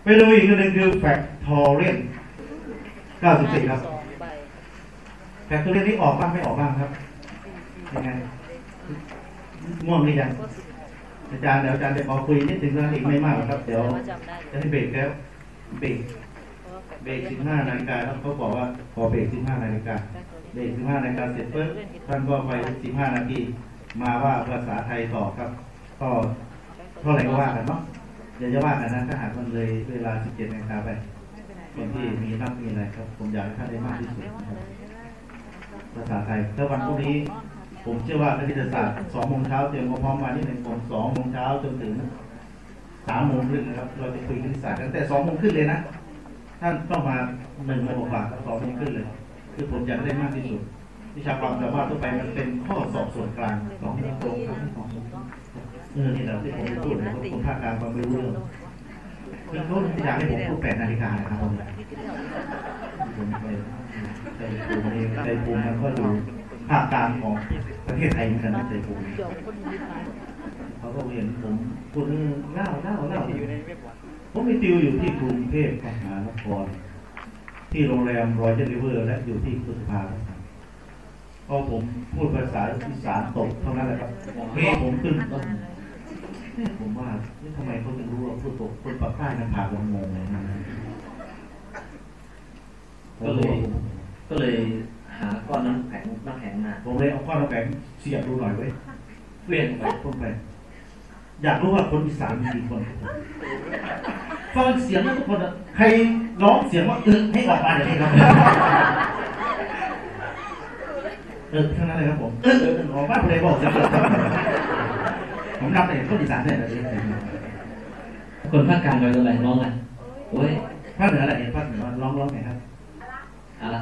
ไปดูอีกอันหนึ่งคือแฟกทอเรียน94ครับสองใบแฟกทอเรียนนี้ออกบ้างไม่ออกบ้างครับยังไง ง่วงหรือยังอาจารย์เดี๋ยวอาจารย์จะขอคุยนิดนึงนะอีกไม่มากหรอกครับเดี๋ยวจะให้เบรกแล้วเบรกเบรก15นาฬิกาแล้วเขาบอกว่าขอเบรก15นาฬิกาเบรก15นาฬิกาเสร็จปุ๊บท่านก็ไป15นาทีมาว่าภาษาไทยต่อครับก็เท่าไหร่ก็ว่ากันเนาะเดี๋ยวจะว่ากันนะถ้าหากมันเลยเวลา17นาฬิกาไปคนที่มีนักมีอะไรครับ ผมอยากให้ท่านได้มากที่สุดภาษาไทยถ้าวันพรุ่งนี้ ผมเชื่อว่าคณิตศาสตร์2โมงเช้าเตรียมควาพร้อมมาที่หนึ่งผม2โมงเช้าจนถึง3โมงครึ่งนะครับ เราจะคุยคณิตศาสตร์ตั้งแต่2โมงครึ่งเลยนะท่านต้องมาหนึ่งโมงกว่าสองโมงครึ่งเลย คือผมอยากได้มากที่สุดวิชาความสามารถทั่วไปมันเป็นข้อสอบส่วนกลางของที่ตรงครับเออนี่แหละที่ผมพูดเลยว่าคนภาคกลางมันไม่รู้เรื่องคือเขาอยากให้ผมพูดแปดนาฬิกานะครับผมผมไปใจภูมิเองใจภูมิมันก็ดู ภาคกลางของประเทศไทยเหมือนกันนะใจภูมิเขาก็เห็นผมพูดเรื่องเล่าเล่าเล่าอยู่ในเว็บวัดผมไปติวอยู่ที่กรุงเทพมหานครที่โรงแรมรอยเจริเวอร์ และอยู่ที่พุทธภาพอผมพูดภาษาอีสานตกเท่านั้นแหละครับเฮ้ผมตึ้งต้นผมว่านี่ทำไมเขาถึงรู้ว่าพูดตกคนปากใต้มันผ่านลงงงเลยนะก็เลยก็เลย หาก้อนน้ำแข็งน้ำแข็งมาผมเลยเอาก้อนน้ำแข็งเสียบดูหน่อยไว้ยเวียนไปพ่นไป อยากรู้ว่าคนอีสานมีกี่คนฟังเสียงแล้วทุกคนอะใครร้องเสียงว่าเออให้ออกมาเดี๋ยวนี้ครับเออทั้งนั้นเลยครับผมเออเออเออออกมาเลยบอกผมนับแต่คนอีสานเนี่ยนะเองคนภาคกลางเป็นอะไรน้องอะไรโอ้ยภาคเหนืออะไรภาคเหนือร้องร้องไงครับอะไร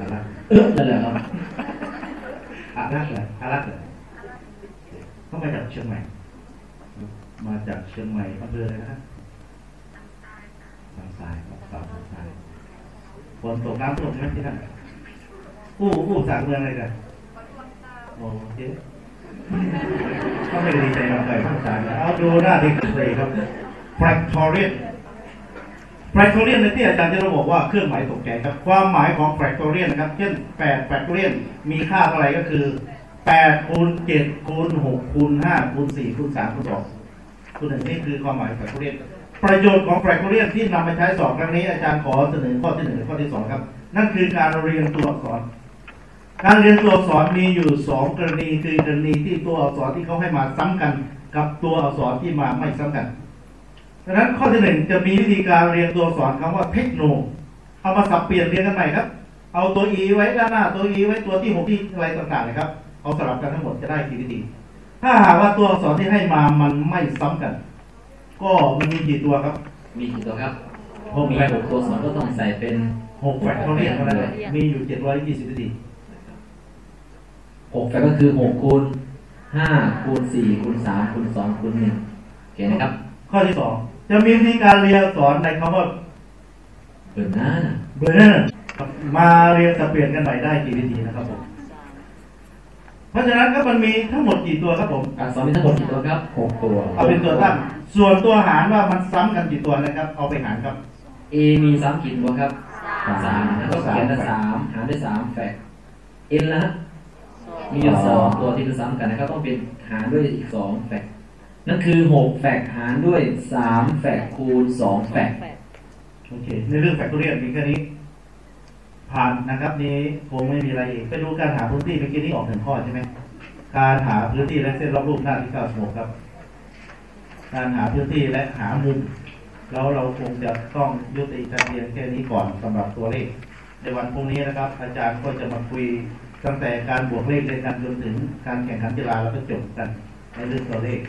อะไรเออนั่นแหรับอารักเหรออารักเหรอเขามาจากเชียงใหม่ มาจากเชียงใหม่อำเภออะไรนะครับบางทรายครับบางทรายฝนตกน้ำท่วมใช่ไหมที่นั่นอู้อู้สามเมืองอะไรกันโอเคก็ไม่ดีใจมากเลยทั้งสามนะเอาดูหน้าที่เลยครับ fractorian fractorian ในที่อาจารย์จะเราบอกว่าเครื่องหมายตกใจครับความหมายของ fractorian นะครับเช่น8 fractorian มีค่าเท่าไหร่ก็คือ8คูณ7คูณ6คูณ5คูณ4คูณ3คูณ2คูณ1นี่คือความหมาย fractorian ประโยชน์ของ fractorian ที่นำมาใช้สอบครั้งนี้อาจารย์ขอเสนอข้อที่1และข้อที่2ครับนั่นคือการเรียงตัวอักษรการเรียนตัวอักษรมีอยู่สองกรณีคือกรณีที่ตัวอักษรที่เขาให้มาซ้ำกัน กับตัวอักษรที่มาไม่ซ้ำกัน ดังนั้นข้อที่หนึ่งจะมีวิธีการเรียนตัวอักษรคำว่าเทคโนเอามาสับเปลี่ยนเรียงกันใหม่ครับ เอาตัว e ไว้ด้านหน้าตัว e ไว้ตัวที่หกที่อะไรต่างๆนะครับ เอาสลับกันทั้งหมดจะได้กี่วิธีถ้าหากว่าตัวอักษรที่ให้มามันไม่ซ้ำกัน ก็มันมีกี่ตัวครับ มีกี่ตัวครับหกมีแฟกหกตัวสอนก็ต้องใส่เป็นหกแฟกเขาเรียกเท่านั้นเลยมีอยู่เจ็ดร้อยยี่สิบวิธีหก fac ก็คือหกคูณห้าคูณสี่คูณสามคูณสองคูณหนึ่งโอเคนะครับ ข้อที่สอง จะมีวิธีการเรียงอักษรในคำว่าเปิดหน้านะ bana na มาเรียงสับเปลี่ยนกันใหม่ได้กี่วิธีนะครับผม เพราะฉะนั้นก็มันมีทั้งหมดกี่ตัวครับผม อักษรมีทั้งหมดกี่ตัวครับหกตัวเอาเป็นตัวตั้ง ส่วนตัวหารว่ามันซ้ำกันกี่ตัวนะครับ เอาไปหารครับ A มีสามกี่ตัวครับสามแล้วก็เขียนด้วยสามหารด้วยสามแฟก N ละมีอยู่สองตัวที่คือซ้ำกันนะครับต้องเป็นหารด้วยอีกสองแฟก นั่นคือหกแฟกหารด้วยสามแฟกคูณสองแฟกโอเค ในเรื่องแฟกตอเรียนมีแค่นี้ ผ่านนะครับนี้คงไม่มีอะไรอีก ไปดูการหาพื้นที่เมื่อกี้นี้ออกหนึ่งข้อใช่ไหม การหาพื้นที่และเส้นรอบรูปหน้าที่เก้าสิบหกครับ การหาพื้นที่และหามุม แล้วเราคงจะต้องยุติการเรียนแค่นี้ก่อนสำหรับตัวเลข ในวันพรุ่งนี้นะครับ อาจารย์ก็จะมาคุยตั้งแต่การบวกเลขเลยกันจนถึงการแข่งขันกีฬาแล้วก็จบกันในเรื่องตัวเลข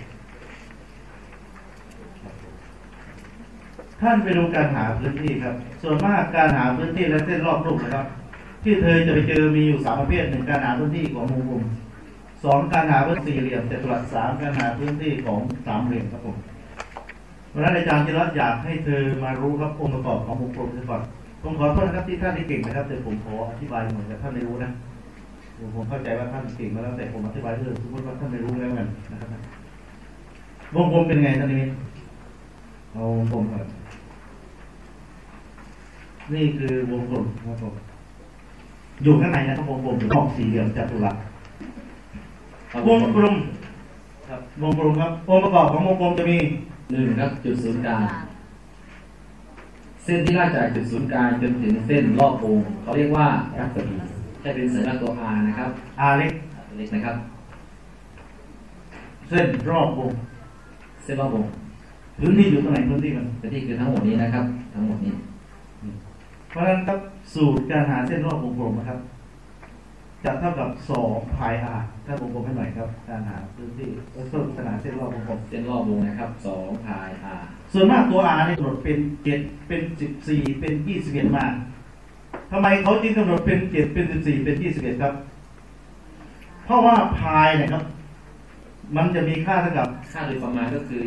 ท่านไปดูการหาพื้นที่ครับ ส่วนมากการหาพื้นที่และเส้นรอบรูปนะครับ ที่เธอจะไปเจอมีอยู่สามประเภทหนึ่งการหาพื้นที่ของวงกลมสองการหาพื้นสี่เหลี่ยมจัตุรัสสามการหาพื้นที่ของสามเหลี่ยมครับผมเพราะฉะนั้นอาจารย์จิรัตน์อยากให้เธอมารู้ครับองค์ประกอบของวงกลมซะก่อนผมขอโทษนะครับที่ท่านที่เก่งนะครับแต่ผมขออธิบายเหมือนกับท่านไม่รู้นะผมเข้าใจว่าท่านเก่งมาแล้วแต่ผมอธิบายเรื่อสมมติว่าท่านไม่รู้แล้วกันนะครับวงกลมเป็นไงท่านนี้เอาวงกลมก่อน นี่คือวงกลมครับผมอยู่ข้างในนะครับวงกลมหรือกล่องสี่เหลี่ยมจัตุรัสวงกลมครับวงกลมครับองค์ประกอบของวงกลมจะมีหนึ่งครับจุดศูนย์กลางเส้นที่ลากจากจุดศูนย์กลางจนถึงเส้นรอบวงเขาเรียกว่ารัศมีใช้เป็นสัญลักษณ์ตัว R นะครับอาเล็กเล็กนะครับ เส้นรอบวงเส้นรอบวงพื้นที่อยู่ตรงไหนพื้นที่มันพื้นที่คือทั้งหมดนี้นะครับ ทั้งหมดนี้ เพราะฉะนั้นครับสูตรการหาเส้นรอบวงกลมนะครับจะเท่ากับสองพายอาถ้าวงกลมให้หน่อยครับการหาพื้นที่เออต้นขนาดเส้นรอบวงกลมเส้นรอบวงนะครับสองพาย R ส่วนมากตัว R นี่กำหนดเป็นเจ็ดเป็นสิบสี่เป็นยี่สิบเอ็ดมาทำไมเขาจึงกำหนดเป็นเจ็ดเป็นสิบสี่เป็นยี่สิบเอ็ดครับ เพราะว่าพายเนี่ยครับ มันจะมีค่าเท่ากับค่าโดยประมาณก็คือ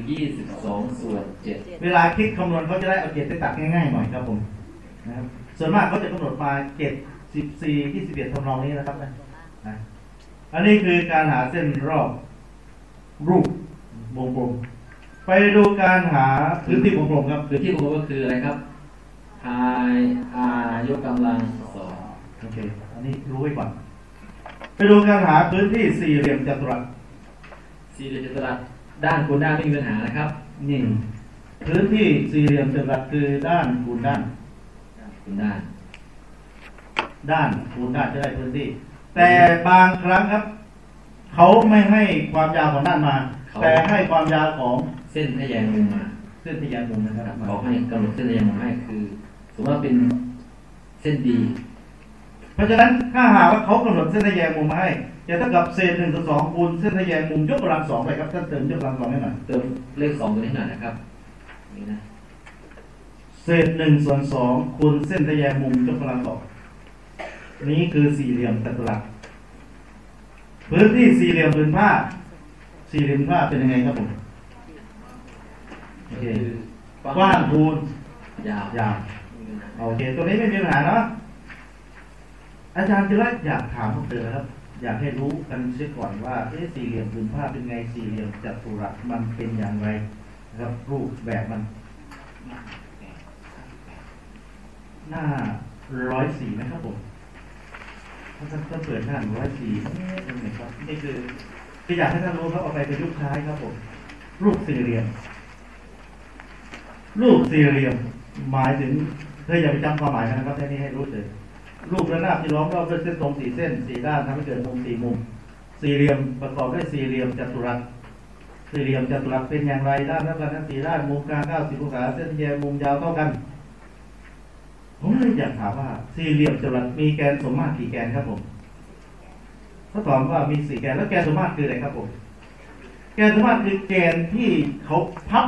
22ส่วน7เวลาคิดคำนวณเขาจะได้เอาเจ็ดไปตัดง่ายๆหน่อยครับผม นะครับส่วนมากเขาจะกำหนดมาเจ็ดสิบสี่ยี่สิบเอ็ดทำนองนี้นะครับนะนะอันนี้คือการหาเส้นรอบรูปวงกลมไปดูการหาพื้นที่วงกลมครับคือที่ผมก็คืออะไรครับ i r ยกกำลังสองโอเคอันนี้รู้ไว้ก่อนไปดูการหาพื้นที่สี่เหลี่ยมจัตุรัสสี่เหลี่ยมจัตุรัสด้านคูณด้านไม่มีปัญหานะครับนี่พื้นที่สี่เหลี่ยมจัตุรัสคือด้านคูณด้าน คูณด้าน ด้านคูณด้านจะได้พื้นที่ แต่บางครั้งครับ เขาไม่ให้ความยาวของด้านมาแต่ให้ความยาวของเส้นทะแยงมุมมาเส้นทะแยงมุมนะครับ เขาให้กำหนดเส้นทะแยงมุมให้คือสมมติว่าเป็นเส้นดีเพราะฉะนั้นถ้าหากว่าเขากำหนดเส้นทะแยงมุมมาให้จะเท่ากับเศษหนึ่งต่อสองคูณเส้นทะแยงมุมยกกำลังสองไปครับท่านเติมยกกำลังสองให้หน่อยเติมเลขสองตัวนี้หน่อยนะครับนี่นะ เศษหนึ่งส่วนสองคูณเส้นทะแยงมุมยกกำลังสองนี้คือสี่เหลี่ยมจัตุรัสพื้นที่สี่เหลี่ยมผืนผ้าสี่เหลี่ยมผ้าเป็นยังไงครับผมโอเคคือกว้างคูณยาวยาวโอเคตัวนี้ไม่มีปัญหาเนาะอาจารย์จะรักอยากถามพวกเธอครับ อยากให้รู้กันเสียก่อนว่าเอ๊ะสี่เหลี่ยมผืนผ้าเป็นไงสี่เหลี่ยมจัตุรัสมันเป็นอย่างไรนะครับรูปแบบมัน หน้าร้อยสี่นะครับผมถ้าท่านเปิดหน้าร้อยสี่นี่เป็นไงครับนี่คือคืออยากให้ท่านรู้ครับเอาไปเประยุกต์ใช้ครับผมรูปสี่เหลี่ยมรูปสี่เหลี่ยมหมายถึงเธออย่าไปจำความหมายกันนะครับแค่นี้ให้รู้เลยรูประนาบที่ล้อมรอบด้วยเส้นตรงสี่เส้นสี่ด้านทำให้เกิดมุมสี่มุม สี่เหลี่ยมประกอบด้วยสี่เหลี่ยมจัตุรัสสี่เหลี่ยมจัตุรัสเป็นอย่างไรด้านเท่ากันทั้งสี่ด้านมุมกลางเก้าสิบองศาเส้นแยกมุมยาวเท่ากัน ผมเลยอยากถามว่าสี่เหลี่ยมจัตุรัสมีแกนสมมาตรกี่แกนครับผมถ้าตอบว่ามีสี่แกนแล้วแกนสมมาตรคืออะไรครับผมแกนสมมาตรคือแกนที่เขาพับ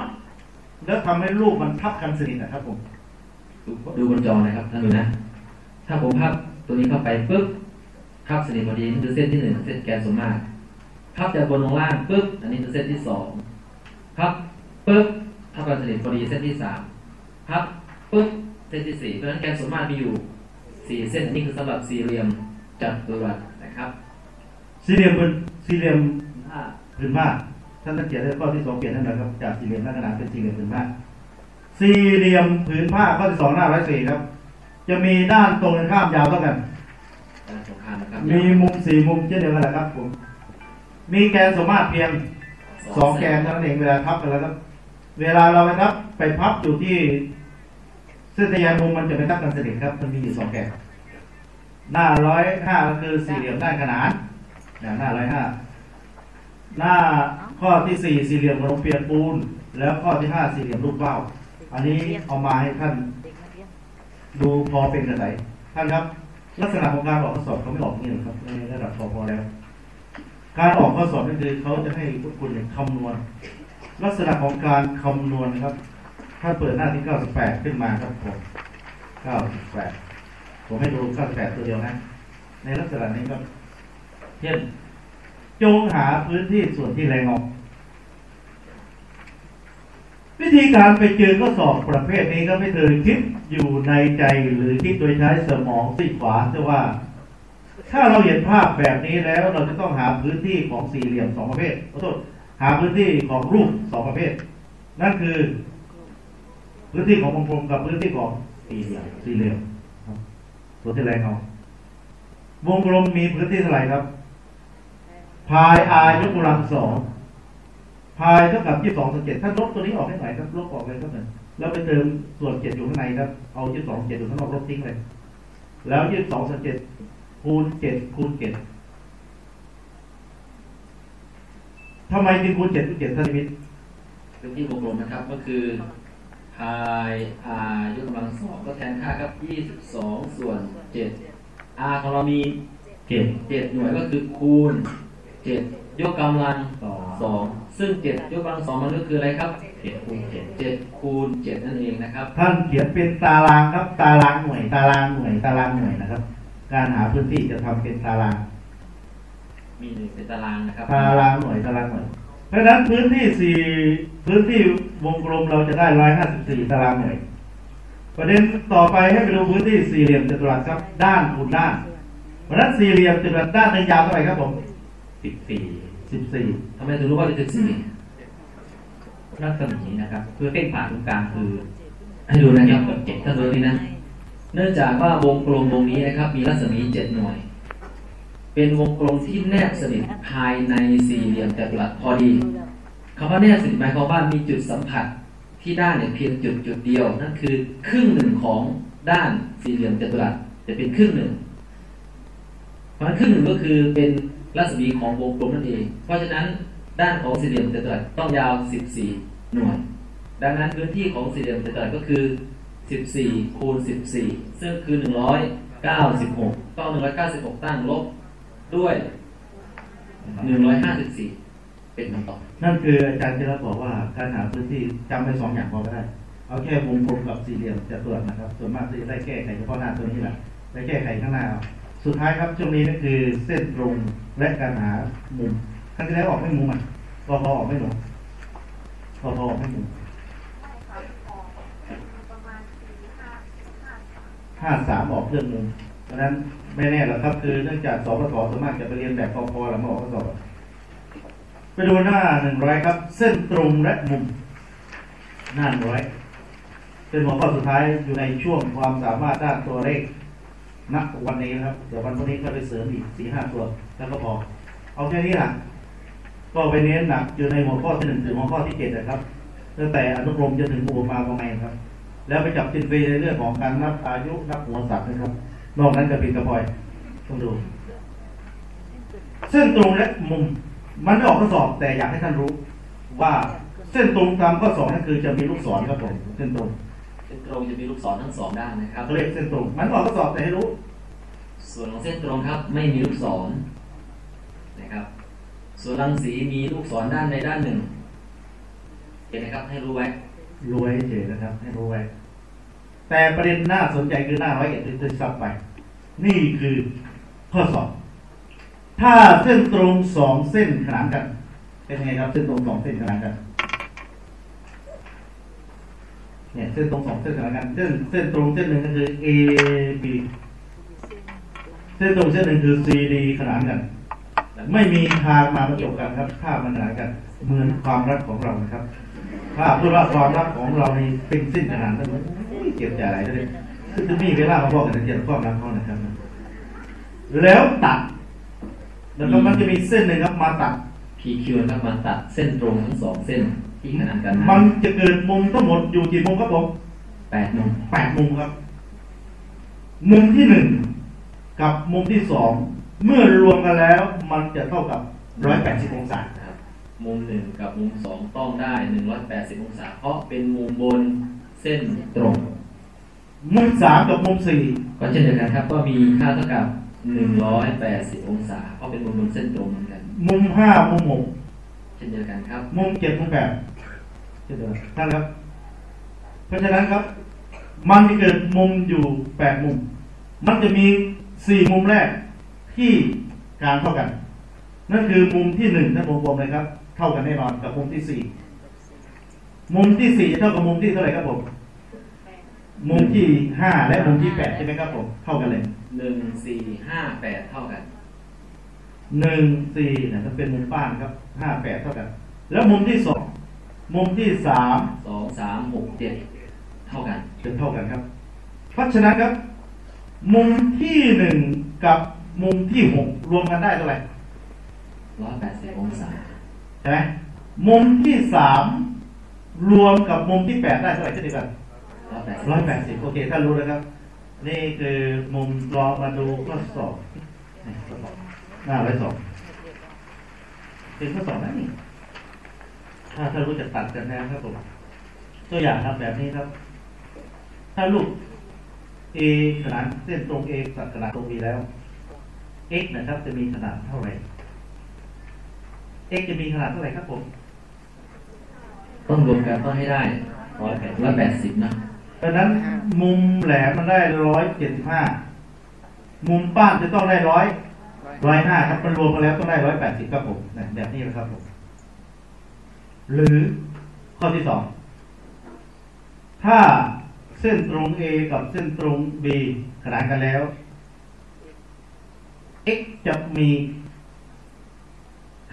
แล้วทำให้รูปมันทับกันสนิทนะครับผมดูบนจอนะครับท่านดูนะ ถ้าผมพับตัวนี้เข้าไปปุ๊บพับสนิทพอดีนี่คือเส้นที่หนึ่งเส้นแกนสมมาตรพับจากบนลงล่างปุ๊บอันนี้คือเส้นที่สองพับปุ๊บทับกันสนิทพอดีเส้นที่สามพับปุ๊บ เส้นที่สี่เพราะฉะนั้นแกนสมมาตรมีอยู่สี่เส้นอันนี้คือสำหรับสี่เหลี่ยมจัตุรัสนะครับสี่เหลี่ยมเป็นสี่เหลี่ยมผืนผ้าท่านสังเกตได้ข้อที่สองเปลี่ยนท่านหน่อยครับจากสี่เหลี่ยมหน้าขนาดเป็นสี่เหลี่ยมผืนผ้าสี่เหลี่ยมผืนผ้าข้อที่สองหน้าร้อยสี่ครับ จะมีด้านตรงกันข้ามยาวเท่ากัน ด้านตรงข้ามนะครับมีมุมสี่มุมเช่นเดียวกันแหละครับผมมีแกนสมมาตรเพียงสองแกนเท่านั้นเองเวลาพับกันแล้วครับ เวลาเราไปพับไปพับอยู่ที่ เส้นทะแยงมุมมันจะไม่ทับกันสนิทครับ มันมีอยู่สองแกนหน้าร้อยห้าคือสี่เหลี่ยมด้านขนานอย่างหน้าร้อยห้าหน้าข้อที่สี่สี่เหลี่ยมขนมเปียกปูน แล้วข้อที่ห้าสี่เหลี่ยมลูกเป้า อันนี้เอามาให้ท่าน ดูพอเป็นกระไสท่านครับ ลักษณะของการออกข้อสอบเขาไม่ออกนี่หรอกครับในระดับพอพอแล้ว การออกข้อสอบนั่นคือเขาจะให้พวกคุณเนี่ยคำนวณ ลักษณะของการคำนวณนะครับ ถ้าเปิดหน้าที่ 98 ขึ้นมาครับผม 98 ผมให้ดู 98 ตัวเดียวนะ ในลักษณะนี้ครับเช่นจงหาพื้นที่ส่วนที่แรงออก วิธีการไปเจอข้อสอบประเภทนี้ก็ไม่เคยคิดอยู่ในใจหรือคิดโดยใช้สมองซีขวาแต่ว่า ถ้าเราเห็นภาพแบบนี้แล้วเราจะต้องหาพื้นที่ของสี่เหลี่ยมสองประเภทขอโทษหาพื้นที่ของรูปสองประเภท นั่นคือ พื้นที่ของวงกลมกับพื้นที่ของสี่เหลี่ยมสี่เหลี่ยมครับตัวที่แรงเอาวงกลมมีพื้นที่เท่าไหร่ครับ พายอายกกำลังสองพายเท่ากับยี่สิบสองส่วนเจ็ดท่าลบตัวนี้ออกให้หน่อยครับลบออกเลยครับหนึ่งแล้วไปเติมส่วนเจ็ดอยู่ข้างในครับ เอายี่สิบสองเจ็ดอยู่ข้างนอกลบทิ้งเลย แล้วยี่สิบสองส่วนเจ็ดคูณเจ็ดคูณเจ็ดทำไมจึงคูณเจ็ดคูณเจ็ดท่านนิมิตพื้นที่วงกลมนะครับก็คือ i r ยกกำลังสองก็แทนค่าครับ22ส่วน7 r ของเรามีเจ็ด7หน่วยก็คือคูณ7ยกกำลัง2ซึ่ง7ยกกำลัง2มันก็คืออะไรครับเจ็ดคูณเจ็ดเจ็ดคูณเจ็ดนั่นเองนะครับ ท่านเขียนเป็นตารางครับตารางหน่วย ตารางหน่วยตารางหน่วยนะครับ การหาพื้นที่จะทำเป็นตาราง มีหนึ่งเป็นตารางนะครับ ตารางหน่วยตารางหน่วย เพราะฉะนั้นพื้นที่สี่พื้นที่วงกลมเราจะได้ร้อยห้าสิบสี่ตารางหน่วยประเด็นต่อไปให้ไปดูพื้นที่สี่เหลี่ยมจัตุรัสครับ ด้านคูณด้านเพราะฉะนั้นสี่เหลี่ยมจัตุรัสด้านหนึ่งยาวเท่าไหร่ครับผมสิบสี่สิบสี่ทำไมถึงรู้ว่าเป็นสิบสี่รัศมีนะครับคือเส้นผ่านตรงกลางคือ ให้ดูนะครับแบบเจ็ดถ้าดูนี่นะ เนื่องจากว่าวงกลมวงนี้นะครับ มีรัศมีเจ็ดหน่วย เป็นวงกลมที่แนบสนิทภายในสี่เหลี่ยมจัตุรัสพอดีคำว่าแนบสนิทหมายความว่ามีจุดสัมผัสที่ด้านเนี่ยเพียงจุดจุดเดียวนั่นคือครึ่งหนึ่งของด้านสี่เหลี่ยมจัตุรัสจะเป็นครึ่งหนึ่งเพราะฉะนั้นครึ่งหนึ่งก็คือเป็นรัศมีของวงกลมนั่นเอง เพราะฉะนั้นด้านของสี่เหลี่ยมจัตุรัสต้องยาว 14 หน่วย ดังนั้นพื้นที่ของสี่เหลี่ยมจัตุรัสก็คือ 14คูณ14 ซึ่งคือ 196ต้อง196 ตั้งลบ ด้วย 154 เป็นคำตอบนั่นคืออาจารย์จะบอกว่าการหาพื้นที่จำไปสองอย่างพอก็ได้ เอาแค่วงกลมกับสี่เหลี่ยมจัตุรัสนะครับ ส่วนมากจะได้แก้ไขเฉพาะหน้าตัวนี้แหละได้แก้ไขข้างหน้าเอาสุดท้ายครับช่วงนี้นั่นคือเส้นตรงและการหามุมครั้งที่แล้วออกไม่มุมอะพอพอออกไม่มุมพอพอออกไม่มุมได้ค่ะออกประมาณสี่ห้าห้าสามห้าสามออกเครื่องมุมเพราะฉะนั้น ไม่แน่หรอกครับคือเนื่องจากสปสส่วนมากจะไปเรียนแบบพอพอแล้วมาออกข้อสอบไปดูหน้าหนึ่งร้อยครับ เส้นตรงและมุม หน้าหนึ่งร้อยเป็นหัวข้อสุดท้ายอยู่ในช่วงความสามารถด้านตัวเลขณวันนี้นะครับ เดี๋ยววันพรุ่งนี้ก็ไปเสริมอีกสี่ห้าตัวแล้วก็พอ เอาแค่นี้ละก็ไปเน้นหนักอยู่ในหัวข้อที่หนึ่งถึงหัวข้อที่เจ็ดนะครับตั้งแต่อนุกรมจนถึงอุปมาประมาณครับ แล้วไปจับจินไปในเรื่องของการนับอายุนับหัวสัตว์นะครับ นอกนั้นจะเป็นกระพลอยต้องดูเส้นตรงและมุมมันไม่ออกข้อสอบแต่อยากให้ท่านรู้ ว่าเส้นตรงตามข้อสอบนั่นคือจะมีลูกศรครับผมเส้นตรงเส้นตรงจะมีลูกศรทั้งสองด้านนะครับเขาเรียกเส้นตรง มันออกข้อสอบแต่ให้รู้ ส่วนของเส้นตรงครับ ไม่มีลูกศรนะครับ ส่วนรังสีมีลูกศรด้านใดด้านหนึ่งเห็นไหมครับ ให้รู้ไว้รวยเฉยนะครับ ให้รู้ไว้แต่ประเด็นน่าสนใจคือหน้าร้อยเอ็ดที่จะซับไป นี่คือข้อสอบถ้าเส้นตรงสองเส้นขนานกัน เป็นไงครับเส้นตรงสองเส้นขนานกันเนี่ยเส้นตรงสองเส้นขนานกันเส้นเส้นตรงเส้นหนึ่งก็คือ A B เส้นตรงเส้นหนึ่งคือ C D ขนานกันไม่มีทางมาประจบกันครับถ้ามันขนานกันเหมือนความรักของเรานะครับ ถ้าพูดว่าความรักของเราในเป็นสิ้นขนาดนั้นเก็บใจอะไรเลย จะมีเวลามาบอกกันเกี่ยวกับความรักเขานะครับ แล้วตัด แล้วก็มันจะมีเส้นหนึ่งครับมาตัด PQ นะครับมาตัดเส้นตรงทั้งสองเส้นที่ขนานกันนะมันจะเกิดมุมทั้งหมดอยู่กี่มุมครับผมแปดมุมแปดมุมครับ มุมที่หนึ่งกับมุมที่สองเมื่อรวมกันแล้ว มันจะเท่ากับร้อยแปดสิบองศาครับมุมหนึ่งกับมุมสองต้องได้หนึ่งร้อยแปดสิบองศา เพราะเป็นมุมบนเส้นตรง มุมสามกับมุมสี่ก็เช่นเดียวกันครับก็มีค่าเท่ากับหนึ่งร้อยแปดสิบองศาเพราะเป็นมุมบนเส้นตรงเหมือนกัน มุมห้ามุมหกเช่นเดียวกันครับ มุมเจ็ดมุมแปดเจ็ดเดียวกันท่านครับ เพราะฉะนั้นครับ มันจะเกิดมุมอยู่แปดมุม มันจะมีสี่มุมแรกที่กลางเท่ากัน นั่นคือมุมที่หนึ่งท่านวงกลมเลยครับ เท่ากันแน่นอนกับมุมที่สี่มุมที่สี่จะเท่ากับมุมที่เท่าไหร่ครับผม มุมที่ห้าและมุมที่แปดใช่ไหมครับผมเท่ากันเลยหนึ่งสี่ห้าแปดเท่ากันหนึ่งสี่เนี่ยถ้าเป็นมุมป้านครับห้าแปดเท่ากัน แล้วมุมที่สองมุมที่สามสองสามหกเจ็ดเท่ากันจะเท่ากันครับ เพราะฉะนั้นครับ มุมที่หนึ่งกับมุมที่หกรวมกันได้เท่าไหร่ร้อยแปดสิบองศาใช่ไหมมุมที่สามรวมกับมุมที่แปดได้เท่าไหร่เช่นเดียวกัน ร้อยแปดสิบโอเคถ้ารู้แล้วครับ นี่คือมุมลองมาดูข้อสอบหน้าร้อยสองเป็นข้อสอบนะนี่ถ้าถ้ารู้จักตัดกันนะครับผมตัวอย่างครับแบบนี้ครับ ถ้าลูก A ขนาดเส้นตรง A ตัดขนาดตรง B แล้ว x นะครับจะมีขนาดเท่าไหร่ x จะมีขนาดเท่าไหร่ครับผม ต้องรวมกันต้องให้ได้ร้อยแปดร้อยแปดสิบนะ ดังนั้นมุมแหลมมันได้ร้อยเจ็ดสิบห้ามุมป้านจะต้องได้ร้อยร้อยห้าครับมันรวมกันแล้วต้องได้ร้อยแปดสิบครับผมเนี่ยแบบนี้นะครับผมหรือข้อที่สองถ้าเส้นตรง A กับเส้นตรง B ขนานกันแล้ว x จะมี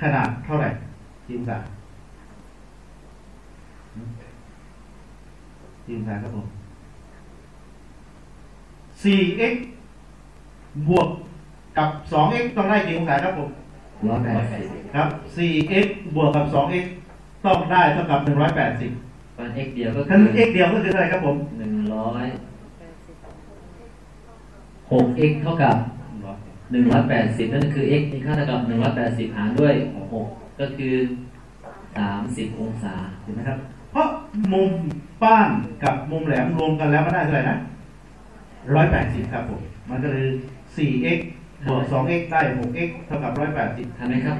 ขนาดเท่าไหร่จิมสา จิมสาครับผม 4x บวกกับ 2x ต้องได้กี่องศาครับผมร้อยแปดสิบครับ 4x บวกกับ 2x ต้องได้เท่ากับ 180มัน x เดียวก็ท่าคืนอ x เดียวก็คือเท่าไหร่ครับผมหนึ่งร้อยหก x เท่ากับหนึ่งร้อยแปดสิบนั่นคือ x มีค่าเท่ากับหนึ่งร้อยแปดสิบหารด้วยหกก็คือสามสิบองศา เห็นไหมครับ เพราะมุมป้านกับมุมแหลมรวมกันแล้วมันได้เท่าไหร่นะ180ครับผม มันก็เลย 4x บวก 2x ได้ 6x เท่ากับ180ทันไหมครับ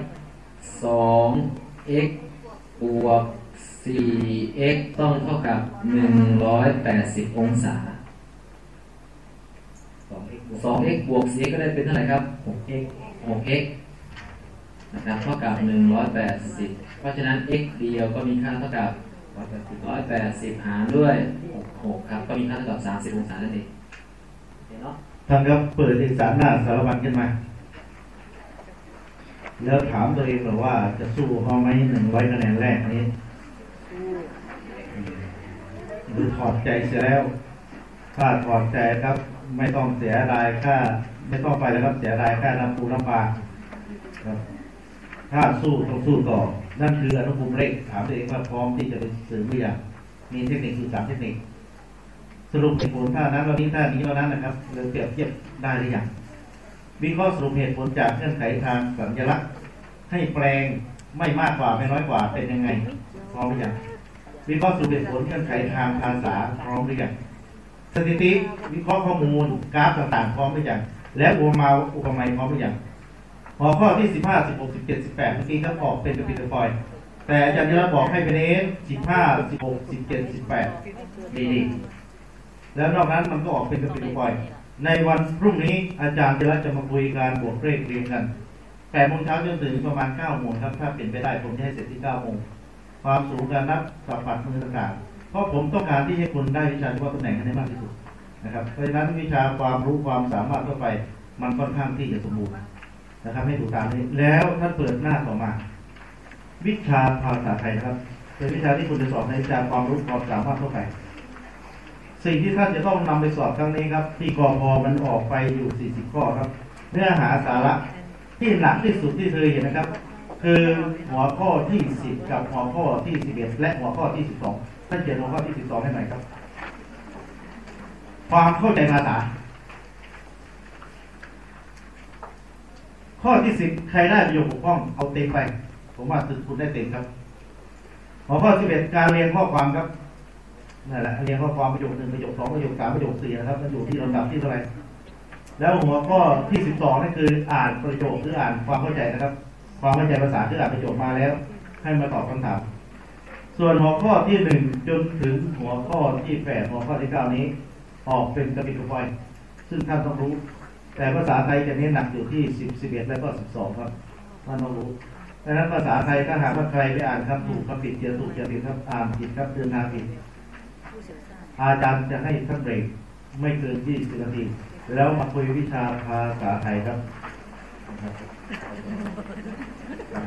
สอง x บวกสี่ x ต้องเท่ากับหนึ่งร้อยแปดสิบองศา 2x บวกสอง x บวกสี่ x ก็ได้เป็นเท่าไหร่ครับ 6x หก x นะครับเท่ากับหนึ่งร้อยแปดสิบเพราะฉะนั้น x เดียวก็มีค่าเท่ากับ 180ร้อยแปดสิบหารด้วยหกครับ ก็มีค่าเท่ากับสามสิบองศานั่นเองเห็นเนาะท่านครับเปิดเอกสารหน้าสารบัญขึ้นมาแล้วถามตัวเองหรือว่าจะสู้เขาไหมหนึ่งร้อยคะแนนแรกนี้หรือถอดใจเสียแล้ว ถ้าถอดใจครับ ไม่ต้องเสียดายค่า ไม่ต้องไปแล้วครับเสียดายค่าน้ำปูน้ำปลาครับ ถ้าสู้ต้องสู้ต่อ นั่นคืออนุภูมิเร่งถามตัวเองว่าพร้อมที่จะไปสื่อหรือยังมีเทคนิคสื่อสารเทคนิค สรุปเหตุผลท่านั้นวันนี้ท่านี้วันนั้นนะครับเราเปรียบเทียบได้หรือยังวิเคราะห์สรุปเหตุผลจากเงื่อนไขทางสัญลักษณ์ ให้แปลงไม่มากกว่าไม่น้อยกว่าเป็นยังไง พร้อมหรือยังวิเคราะห์สรุปเหตุผลเงื่อนไขทางภาษาพร้อมหรือยังสถิติวิเคราะห์ข้อมูลกราฟต่างๆพร้อมหรือยังและอุปมาอุปไมยพร้อมหรือยัง หัวข้อที่สิบห้าสิบหกสิบเจ็ดสิบแปดเมื่อกี้ครับออกเป็นกระปิดกระปอยแต่อาจารย์ยรัตน์บอกให้เป็นเอสสิบห้าสิบหกสิบเจ็ดสิบแปดดีๆแล้วนอกนั้นมันก็ออกเป็นกระปิดกระปอยในวันพรุ่งนี้อาจารย์จะรัจะมาคุยการบวกเลขเรียงกันแปดโมงเช้าจนถึงประมาณเก้าโมงครับถ้าเป็นไปได้ผมจะให้เสร็จที่เก้าโมงความสูงการนับสัมผัสมือต่างๆเพราะผมต้องการที่ให้คุณได้วิชาเฉพาะตำแหน่งให้ได้มากที่สุดนะครับเพราะฉะนั้นวิชาความรู้ความสามารถทั่วไป มันค่อนข้างที่จะสมบูรณ์ นะครับให้ถูกตามนี้ แล้วท่านเปิดหน้าต่อมา วิชาภาษาไทยนะครับ เป็นวิชาที่คุณจะสอบในวิชาความรู้ความสามารถทั่วไปสิ่งที่ท่านจะต้องนำไปสอบครั้งนี้ครับ ที่กอพอมันออกไปอยู่ 40 ข้อครับ เนื้อหาสาระที่หนักที่สุดที่เคยเห็นนะครับ คือหัวข้อที่ 10 กับหัวข้อที่ 11 และหัวข้อที่ 12 ท่านเขียนหัวข้อที่ 12ให้หน่อยครับ ความเข้าใจภาษา ข้อที่10ใครได้ประโยคปกป้องเอาเต็มไป ผมว่าคุณได้เต็มครับหัวข้อที่11การเรียงข้อความครับนั่นแหละเรียงข้อความประโยคหนึ่งประโยคสองประโยคสามประโยคสี่นะครับมันอยู่ที่ลำดับที่เท่าไหร่แล้วหัวข้อที่สิบสองนั่นคืออ่านประโยคหรืออ่านความเข้าใจนะครับ ความเข้าใจภาษาคืออ่านประโยคมาแล้ว ให้มาตอบคำถาม ส่วนหัวข้อที่หนึ่งจนถึงหัวข้อที่แปดหัวข้อที่เก้านี้ ออกเป็นกระปิดกระปอยซึ่งท่านต้องรู้ แต่ภาษาไทยจะเน้นหนักอยู่ที่สิบสิบเอ็ดและก็สิบสองครับท่านต้องรู้ดังนั้นภาษาไทยถ้าหากว่าใครไปอ่านครับถูกครับผิดเจอถูกเจอผิดครับอ่านผิดครับเดินทาผิดอาจารย์จะให้ท่านเบรกไม่เกิน20นาทีแล้วมาคุยวิชาภาษาไทยครับ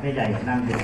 ให้ใหญ่นั่งอยู่